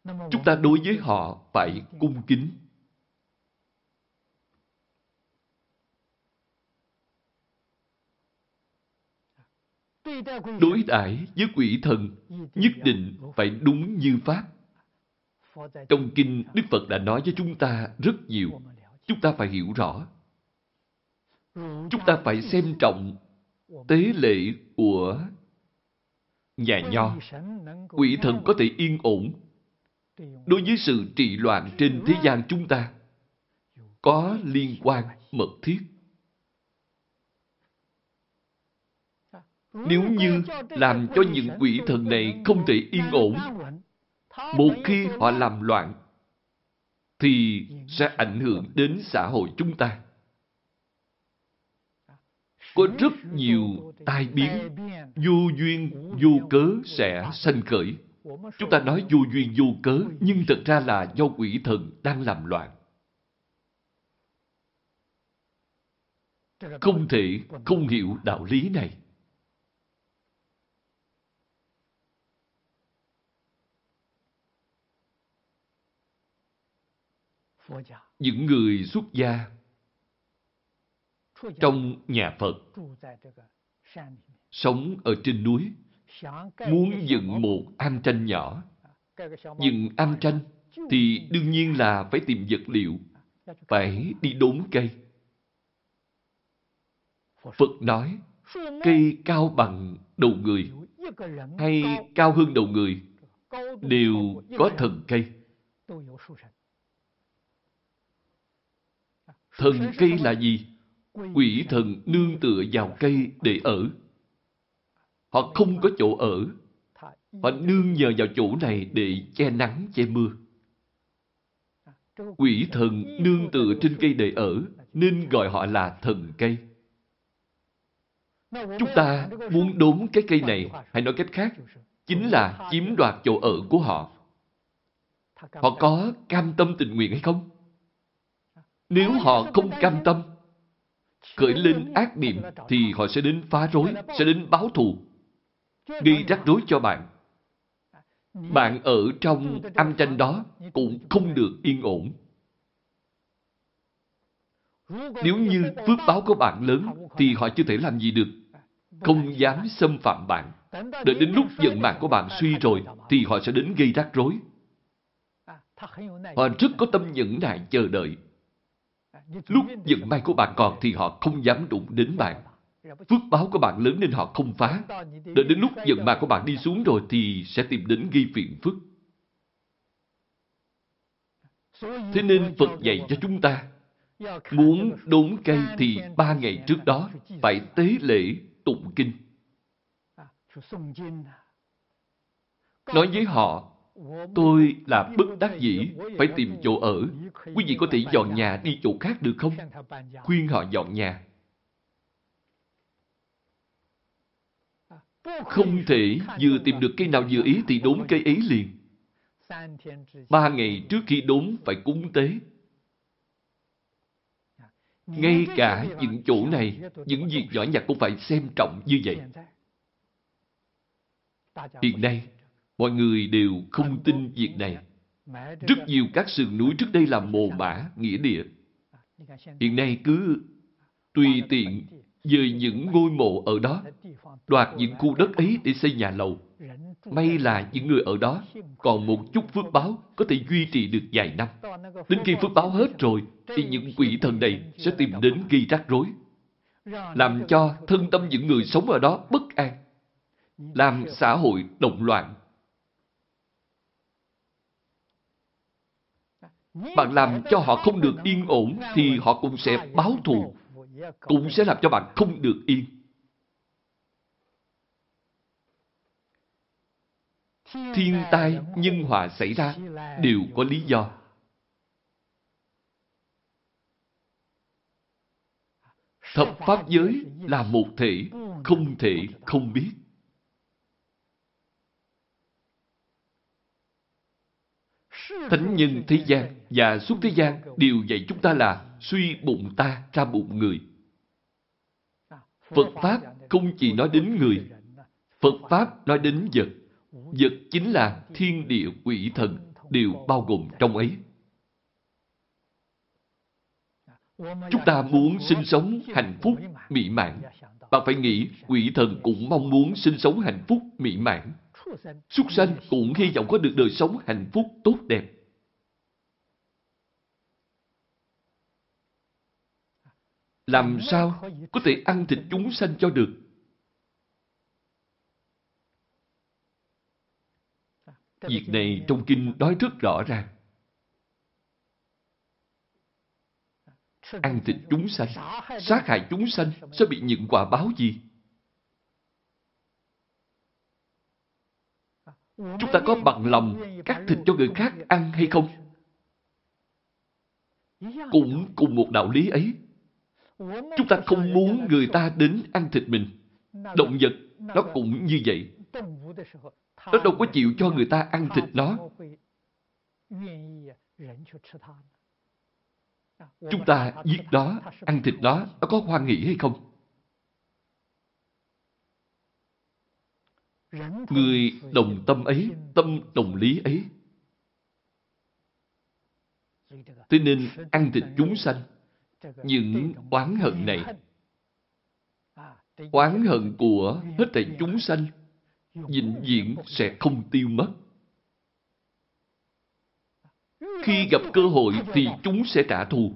Chúng ta đối với họ phải cung kính. Đối đãi với quỷ thần nhất định phải đúng như Pháp. Trong kinh, Đức Phật đã nói với chúng ta rất nhiều. Chúng ta phải hiểu rõ. Chúng ta phải xem trọng tế lệ của nhà nho. Quỷ thần có thể yên ổn đối với sự trị loạn trên thế gian chúng ta có liên quan mật thiết. Nếu như làm cho những quỷ thần này không thể yên ổn, một khi họ làm loạn, thì sẽ ảnh hưởng đến xã hội chúng ta. Có rất nhiều tai biến, vô duyên, vô cớ sẽ sanh khởi. Chúng ta nói vô duyên vô cớ, nhưng thật ra là do quỷ thần đang làm loạn. Không thể không hiểu đạo lý này. Những người xuất gia trong nhà Phật sống ở trên núi muốn dựng một am tranh nhỏ. Dựng am tranh thì đương nhiên là phải tìm vật liệu, phải đi đốn cây. Phật nói, cây cao bằng đầu người hay cao hơn đầu người đều có thần cây. Thần cây là gì? Quỷ thần nương tựa vào cây để ở. Họ không có chỗ ở. Họ nương nhờ vào chỗ này để che nắng, che mưa. Quỷ thần nương tựa trên cây để ở, nên gọi họ là thần cây. Chúng ta muốn đốn cái cây này, hay nói cách khác, chính là chiếm đoạt chỗ ở của họ. Họ có cam tâm tình nguyện hay không? Nếu họ không cam tâm, khởi lên ác niệm, thì họ sẽ đến phá rối, sẽ đến báo thù gây rắc rối cho bạn. Bạn ở trong âm tranh đó cũng không được yên ổn. Nếu như phước báo của bạn lớn thì họ chưa thể làm gì được. Không dám xâm phạm bạn. Đợi đến lúc giận mạng của bạn suy rồi thì họ sẽ đến gây rắc rối. Họ rất có tâm nhẫn nại chờ đợi. Lúc giận may của bạn còn thì họ không dám đụng đến bạn. Phước báo của bạn lớn nên họ không phá. Đợi đến lúc giận mà của bạn đi xuống rồi thì sẽ tìm đến ghi phiền phức. Thế nên Phật dạy cho chúng ta Muốn đốn cây thì ba ngày trước đó phải tế lễ tụng kinh. Nói với họ, tôi là bất đắc dĩ, phải tìm chỗ ở. Quý vị có thể dọn nhà đi chỗ khác được không? Khuyên họ dọn nhà. Không thể vừa tìm được cây nào vừa ý thì đốn cây ấy liền. Ba ngày trước khi đốn phải cúng tế. Ngay cả những chỗ này, những việc nhỏ nhặt cũng phải xem trọng như vậy. Hiện nay, mọi người đều không tin việc này. Rất nhiều các sườn núi trước đây là mồ mã, nghĩa địa. Hiện nay cứ tùy tiện dời những ngôi mộ ở đó, đoạt những khu đất ấy để xây nhà lầu. May là những người ở đó còn một chút phước báo có thể duy trì được vài năm. Đến khi phước báo hết rồi, thì những quỷ thần này sẽ tìm đến gây rắc rối. Làm cho thân tâm những người sống ở đó bất an. Làm xã hội động loạn. Bạn làm cho họ không được yên ổn thì họ cũng sẽ báo thù cũng sẽ làm cho bạn không được yên. Thiên tai, nhân hòa xảy ra đều có lý do. Thập Pháp giới là một thể, không thể không biết. Thánh nhân thế gian và suốt thế gian đều dạy chúng ta là suy bụng ta ra bụng người. Phật Pháp không chỉ nói đến người. Phật Pháp nói đến vật. Vật chính là thiên địa quỷ thần đều bao gồm trong ấy. Chúng ta muốn sinh sống hạnh phúc, mỹ mãn. Bạn phải nghĩ quỷ thần cũng mong muốn sinh sống hạnh phúc, mỹ mãn. Súc sanh cũng hy vọng có được đời sống hạnh phúc, tốt đẹp. Làm sao có thể ăn thịt chúng sanh cho được? Việc này trong kinh nói rất rõ ràng. Ăn thịt chúng sanh, sát hại chúng sanh sẽ bị những quả báo gì? Chúng ta có bằng lòng cắt thịt cho người khác ăn hay không? Cũng cùng một đạo lý ấy. Chúng ta không muốn người ta đến ăn thịt mình. Động vật, nó cũng như vậy. Nó đâu có chịu cho người ta ăn thịt nó. Chúng ta giết nó, ăn thịt nó, nó có hoan hỷ hay không? Người đồng tâm ấy, tâm đồng lý ấy. Thế nên ăn thịt chúng sanh những oán hận này. Oán hận của hết thảy chúng sanh vĩnh viễn sẽ không tiêu mất. Khi gặp cơ hội thì chúng sẽ trả thù.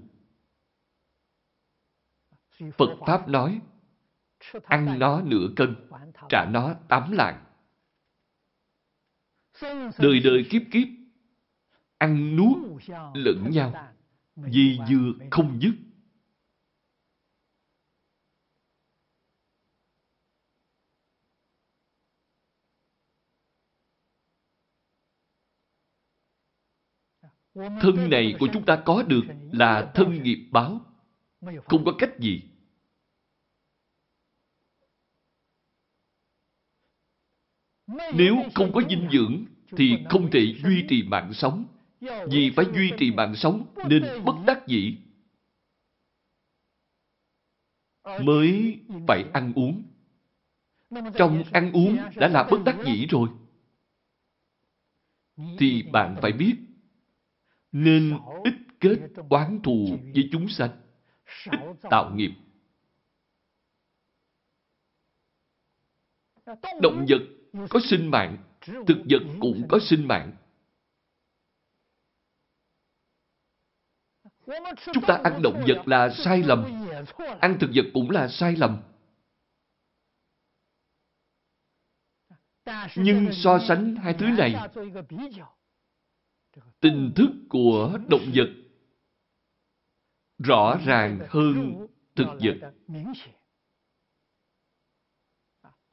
Phật Pháp nói, ăn nó nửa cân, trả nó tám lạng. Đời đời kiếp kiếp, ăn nuốt lẫn nhau, di dưa không dứt. Thân này của chúng ta có được là thân nghiệp báo. Không có cách gì. Nếu không có dinh dưỡng thì không thể duy trì mạng sống. Vì phải duy trì mạng sống nên bất đắc dĩ. Mới phải ăn uống. Trong ăn uống đã là bất đắc dĩ rồi. Thì bạn phải biết nên ít kết oán thù với chúng sanh, ít tạo nghiệp. Động vật có sinh mạng, thực vật cũng có sinh mạng. Chúng ta ăn động vật là sai lầm, ăn thực vật cũng là sai lầm. Nhưng so sánh hai thứ này Tình thức của động vật rõ ràng hơn thực vật.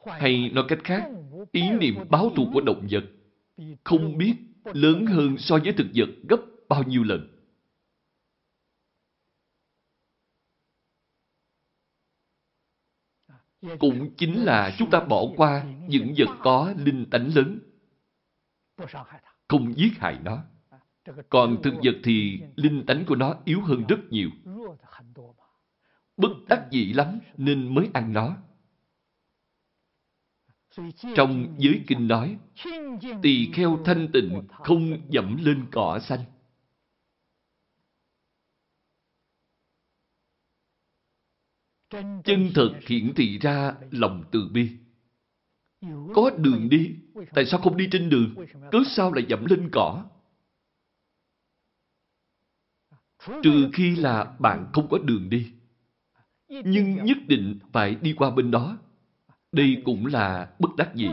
Hay nói cách khác, ý niệm báo thù của động vật không biết lớn hơn so với thực vật gấp bao nhiêu lần. Cũng chính là chúng ta bỏ qua những vật có linh tánh lớn, không giết hại nó. Còn thực vật thì linh tánh của nó yếu hơn rất nhiều. Bất đắc dĩ lắm nên mới ăn nó. Trong giới kinh nói, tỳ kheo thanh tịnh không dẫm lên cỏ xanh. Chân thật hiển thị ra lòng từ bi. Có đường đi, tại sao không đi trên đường? Cớ sao lại dẫm lên cỏ? Trừ khi là bạn không có đường đi. Nhưng nhất định phải đi qua bên đó. Đây cũng là bất đắc dĩ.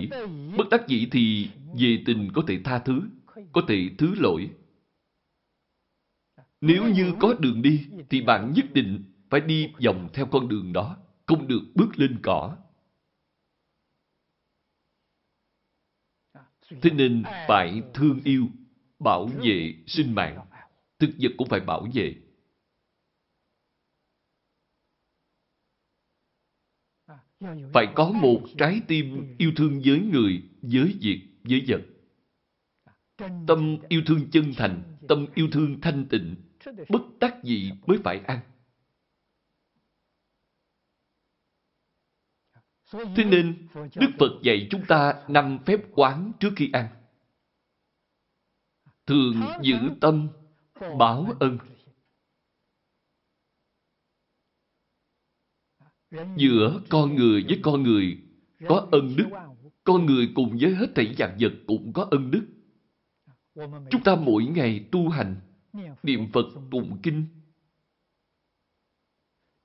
Bất đắc dĩ thì về tình có thể tha thứ, có thể thứ lỗi. Nếu như có đường đi, thì bạn nhất định phải đi vòng theo con đường đó, không được bước lên cỏ. Thế nên phải thương yêu, bảo vệ sinh mạng. Thực vật cũng phải bảo vệ. Phải có một trái tim yêu thương với người, với việc, với vật. Tâm yêu thương chân thành, tâm yêu thương thanh tịnh, bất đắc dĩ mới phải ăn. Thế nên, Đức Phật dạy chúng ta năm phép quán trước khi ăn. Thường giữ tâm, báo ân. Giữa con người với con người có ân đức. Con người cùng với hết thảy dạng vật cũng có ân đức. Chúng ta mỗi ngày tu hành, niệm Phật tụng kinh,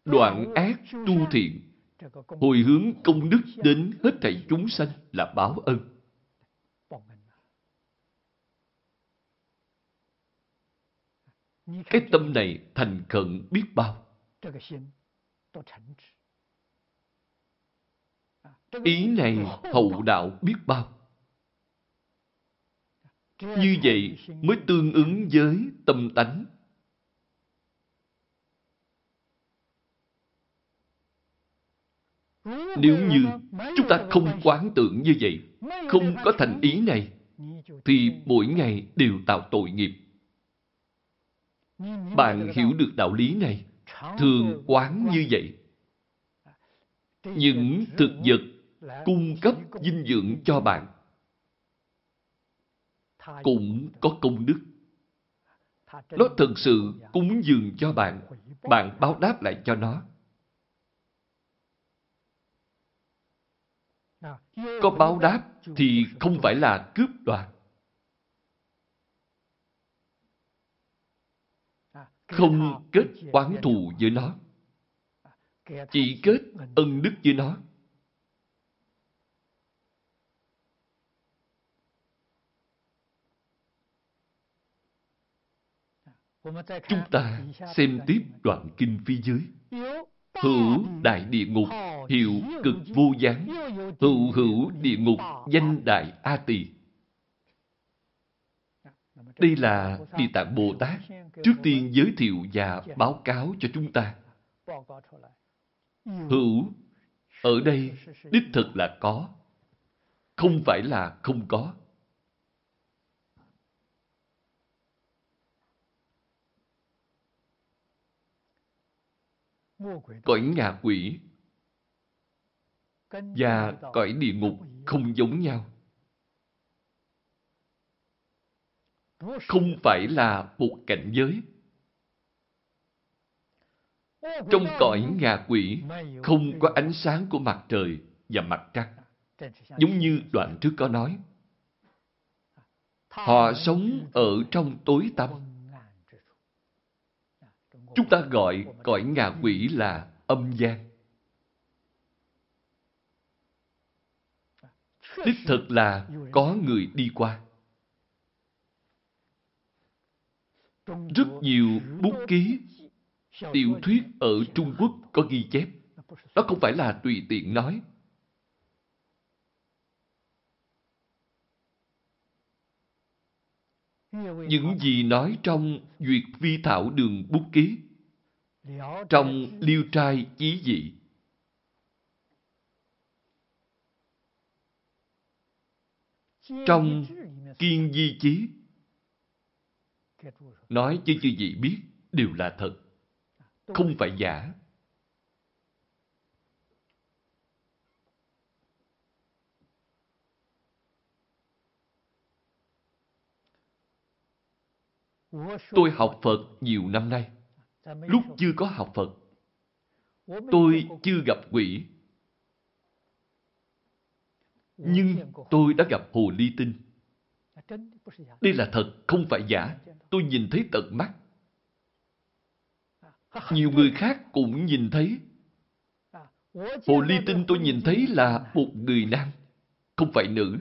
đoạn ác tu thiện, hồi hướng công đức đến hết thảy chúng sanh là báo ân. Cái tâm này thành khẩn biết bao. Ý này hậu đạo biết bao. Như vậy mới tương ứng với tâm tánh. Nếu như chúng ta không quán tưởng như vậy, không có thành ý này, thì mỗi ngày đều tạo tội nghiệp. Bạn hiểu được đạo lý này, thường quán như vậy. Những thực vật cung cấp dinh dưỡng cho bạn cũng có công đức. Nó thật sự cúng dường cho bạn, bạn báo đáp lại cho nó. Có báo đáp thì không phải là cướp đoạt. Không kết oán thù với nó. Chỉ kết ân đức với nó. Chúng ta xem tiếp đoạn kinh phía dưới. Hữu đại địa ngục, hiệu cực vô gián. Hữu hữu địa ngục, danh đại A Tỳ. Đây là Địa Tạng Bồ Tát trước tiên giới thiệu và báo cáo cho chúng ta. Hữu ở đây đích thực là có, không phải là không có. Cõi ngạ quỷ và cõi địa ngục không giống nhau. Không phải là một cảnh giới. Trong cõi ngạ quỷ, không có ánh sáng của mặt trời và mặt trăng. Giống như đoạn trước có nói. Họ sống ở trong tối tăm Chúng ta gọi cõi ngạ quỷ là âm gian. Đích thực là có người đi qua. Rất nhiều bút ký Tiểu thuyết ở Trung Quốc có ghi chép. Đó không phải là tùy tiện nói. Những gì nói trong Duyệt Vi Thảo Đường Bút Ký, trong Liêu Trai Chí Dị, trong Kiên Di Chí, nói cho chư vị biết đều là thật, không phải giả. Tôi học Phật nhiều năm nay. Lúc chưa có học Phật, tôi chưa gặp quỷ. Nhưng tôi đã gặp hồ ly tinh. Đây là thật, không phải giả. Tôi nhìn thấy tận mắt. Nhiều người khác cũng nhìn thấy. Hồ ly tinh tôi nhìn thấy là một người nam, không phải nữ.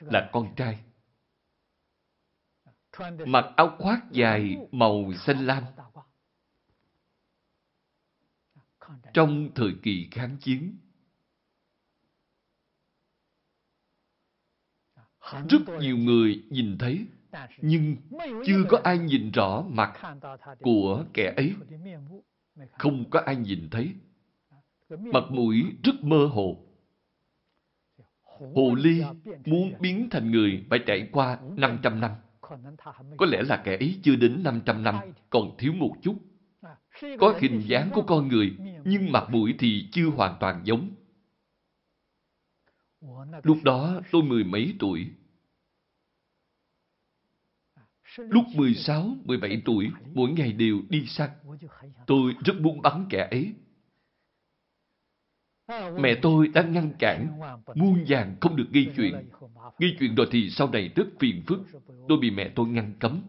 Là con trai mặc áo khoác dài màu xanh lam. Trong thời kỳ kháng chiến, rất nhiều người nhìn thấy, nhưng chưa có ai nhìn rõ mặt của kẻ ấy. Không có ai nhìn thấy. Mặt mũi rất mơ hồ. Hồ ly muốn biến thành người phải trải qua 500 năm. Có lẽ là kẻ ấy chưa đến 500 năm, còn thiếu một chút. Có hình dáng của con người, nhưng mặt mũi thì chưa hoàn toàn giống. Lúc đó tôi mười mấy tuổi. Lúc 16, 17 tuổi, mỗi ngày đều đi săn. Tôi rất muốn bắn kẻ ấy. Mẹ tôi đang ngăn cản, muôn vàng không được gây chuyện. Gây chuyện rồi thì sau này rất phiền phức. Tôi bị mẹ tôi ngăn cấm.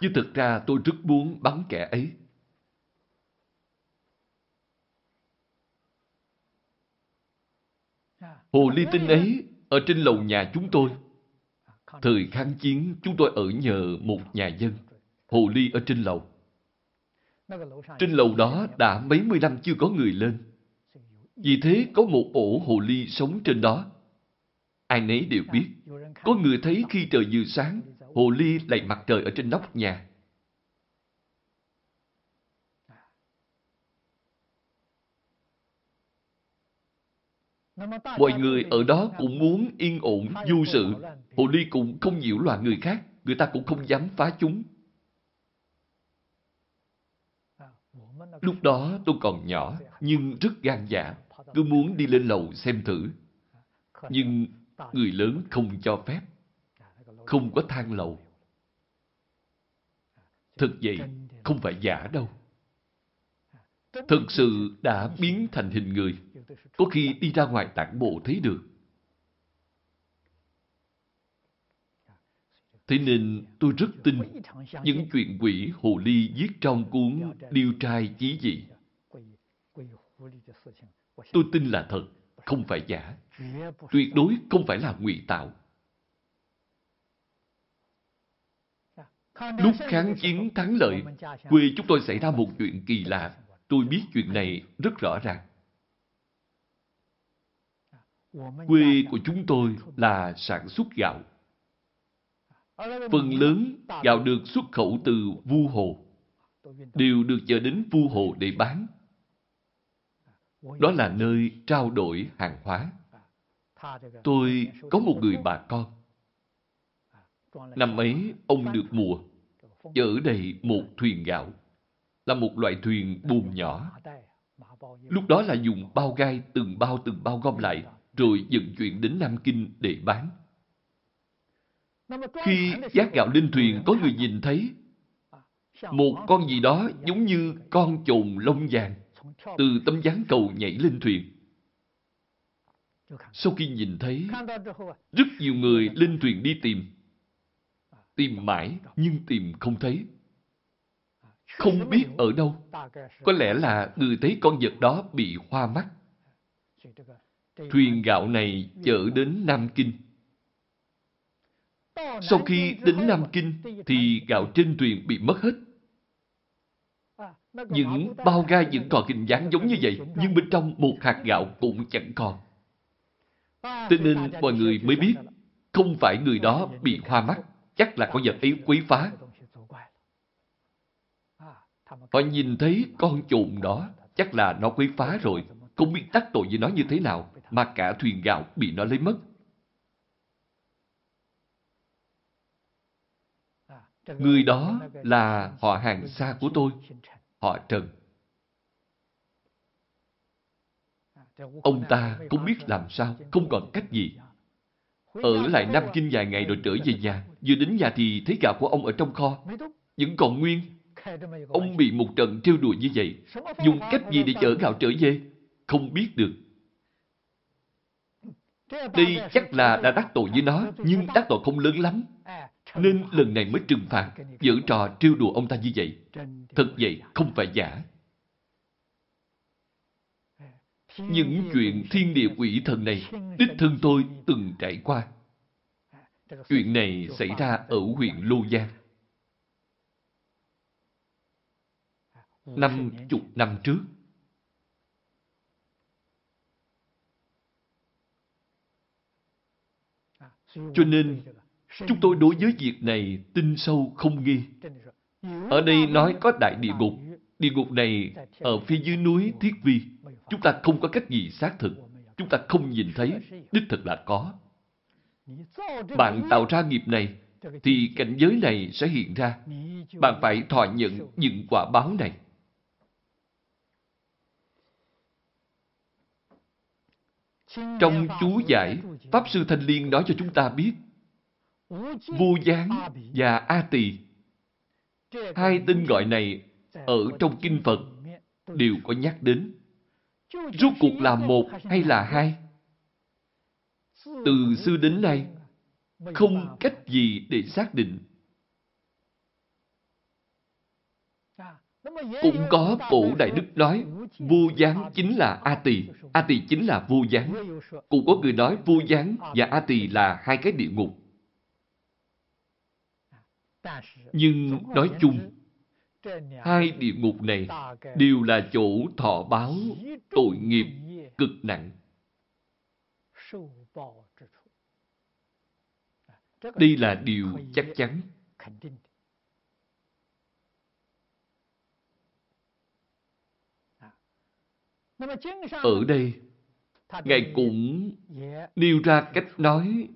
Nhưng thực ra tôi rất muốn bắn kẻ ấy. Hồ ly tinh ấy ở trên lầu nhà chúng tôi. Thời kháng chiến chúng tôi ở nhờ một nhà dân. Hồ ly ở trên lầu. Trên lầu đó đã mấy mươi năm chưa có người lên. Vì thế có một ổ hồ ly sống trên đó. Ai nấy đều biết. Có người thấy khi trời vừa sáng, hồ ly lạy mặt trời ở trên nóc nhà. Mọi người ở đó cũng muốn yên ổn, du sự. Hồ ly cũng không nhiễu loạn người khác. Người ta cũng không dám phá chúng. Lúc đó tôi còn nhỏ, nhưng rất gan dạ cứ muốn đi lên lầu xem thử. Nhưng người lớn không cho phép. Không có thang lầu. Thật vậy, không phải giả đâu. Thực sự đã biến thành hình người. Có khi đi ra ngoài tản bộ thấy được. Thế nên tôi rất tin những chuyện quỷ hồ ly viết trong cuốn Điêu trai chí dị. Tôi tin là thật, không phải giả. Tuyệt đối không phải là ngụy tạo. Lúc kháng chiến thắng lợi, quê chúng tôi xảy ra một chuyện kỳ lạ. Tôi biết chuyện này rất rõ ràng. Quê của chúng tôi là sản xuất gạo. Phần lớn gạo được xuất khẩu từ Vu Hồ, đều được chờ đến Vu Hồ để bán. Đó là nơi trao đổi hàng hóa. Tôi có một người bà con. Năm ấy, ông được mùa, chở đầy một thuyền gạo, là một loại thuyền buồm nhỏ. Lúc đó là dùng bao gai từng bao từng bao gom lại, rồi vận chuyển đến Nam Kinh để bán. Khi giác gạo lên thuyền, có người nhìn thấy một con gì đó giống như con trồn lông vàng từ tấm gián cầu nhảy lên thuyền. Sau khi nhìn thấy, rất nhiều người lên thuyền đi tìm. Tìm mãi nhưng tìm không thấy. Không biết ở đâu. Có lẽ là người thấy con vật đó bị hoa mắt. Thuyền gạo này chở đến Nam Kinh. Sau khi đến Nam Kinh thì gạo trên thuyền bị mất hết. Những bao gai vẫn còn hình dáng giống như vậy, nhưng bên trong một hạt gạo cũng chẳng còn. Thế nên mọi người mới biết, không phải người đó bị hoa mắt, chắc là có vật ấy quấy phá. Họ nhìn thấy con trồn đó, chắc là nó quấy phá rồi, không biết đắc tội với nó như thế nào, mà cả thuyền gạo bị nó lấy mất. Người đó là họ hàng xa của tôi, họ Trần. Ông ta không biết làm sao, không còn cách gì. Ở lại Nam Kinh vài ngày rồi trở về nhà. Vừa đến nhà thì thấy gạo của ông ở trong kho. Vẫn còn nguyên. Ông bị một trận trêu đùa như vậy. Dùng cách gì để chở gạo trở về? Không biết được. Đây chắc là đã đắc tội với nó, nhưng đắc tội không lớn lắm. Nên lần này mới trừng phạt, giữ trò trêu đùa ông ta như vậy. Thật vậy, không phải giả. Những chuyện thiên địa quỷ thần này, đích thân tôi từng trải qua. Chuyện này xảy ra ở huyện Lô Giang. Năm chục năm trước. Cho nên, chúng tôi đối với việc này tin sâu không nghi. Ở đây nói có đại địa ngục. Địa ngục này ở phía dưới núi Thiết Vi. Chúng ta không có cách gì xác thực. Chúng ta không nhìn thấy. Đích thực là có. Bạn tạo ra nghiệp này, thì cảnh giới này sẽ hiện ra. Bạn phải thọ nhận những quả báo này. Trong chú giải, Pháp Sư Thanh Liên nói cho chúng ta biết, Vô Gián và A Tỳ, hai tên gọi này ở trong Kinh Phật đều có nhắc đến. Rốt cuộc là một hay là hai? Từ xưa đến nay, không cách gì để xác định. Cũng có cổ Đại Đức nói, vô gián chính là A Tỳ, A Tỳ chính là vô gián. Cũng có người nói vô gián và A Tỳ là hai cái địa ngục. Nhưng nói chung, hai địa ngục này đều là chỗ thọ báo tội nghiệp cực nặng. Đây là điều chắc chắn. Ở đây, Ngài cũng nêu ra cách nói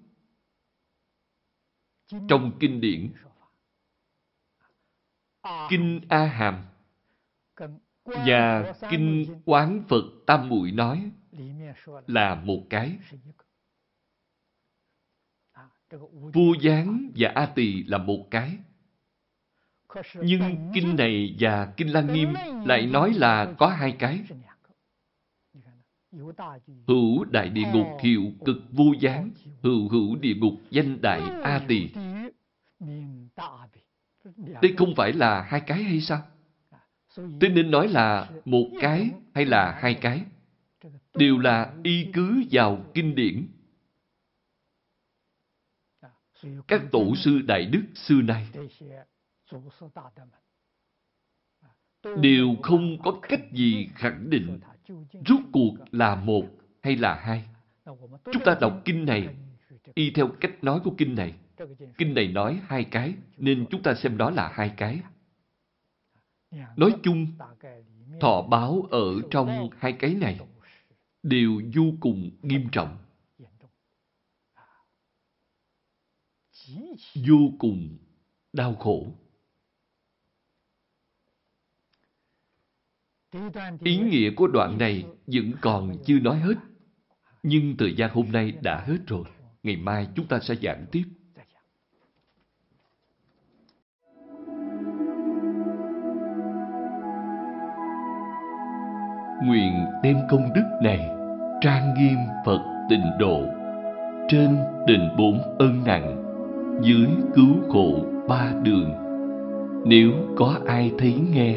trong kinh điển. Kinh A Hàm và Kinh Quán Phật Tam Muội nói là một cái. Vua Giáng và A Tỳ là một cái. Nhưng kinh này và kinh Lăng Nghiêm lại nói là có hai cái. Hữu đại địa ngục hiệu cực vô gián, hữu hữu địa ngục danh đại A Tỳ. Đây không phải là hai cái hay sao? Thế nên nói là một cái hay là hai cái? Đều là y cứ vào kinh điển. Các tổ sư Đại Đức xưa nay đều không có cách gì khẳng định rút cuộc là một hay là hai. Chúng ta đọc kinh này y theo cách nói của kinh này. Kinh này nói hai cái, nên chúng ta xem đó là hai cái. Nói chung, thọ báo ở trong hai cái này đều vô cùng nghiêm trọng. Vô cùng đau khổ. Ý nghĩa của đoạn này vẫn còn chưa nói hết. Nhưng thời gian hôm nay đã hết rồi. Ngày mai chúng ta sẽ giảng tiếp. Nguyện đem công đức này trang nghiêm Phật tịnh độ trên đền bốn ân nặng, dưới cứu khổ ba đường nếu có ai thấy nghe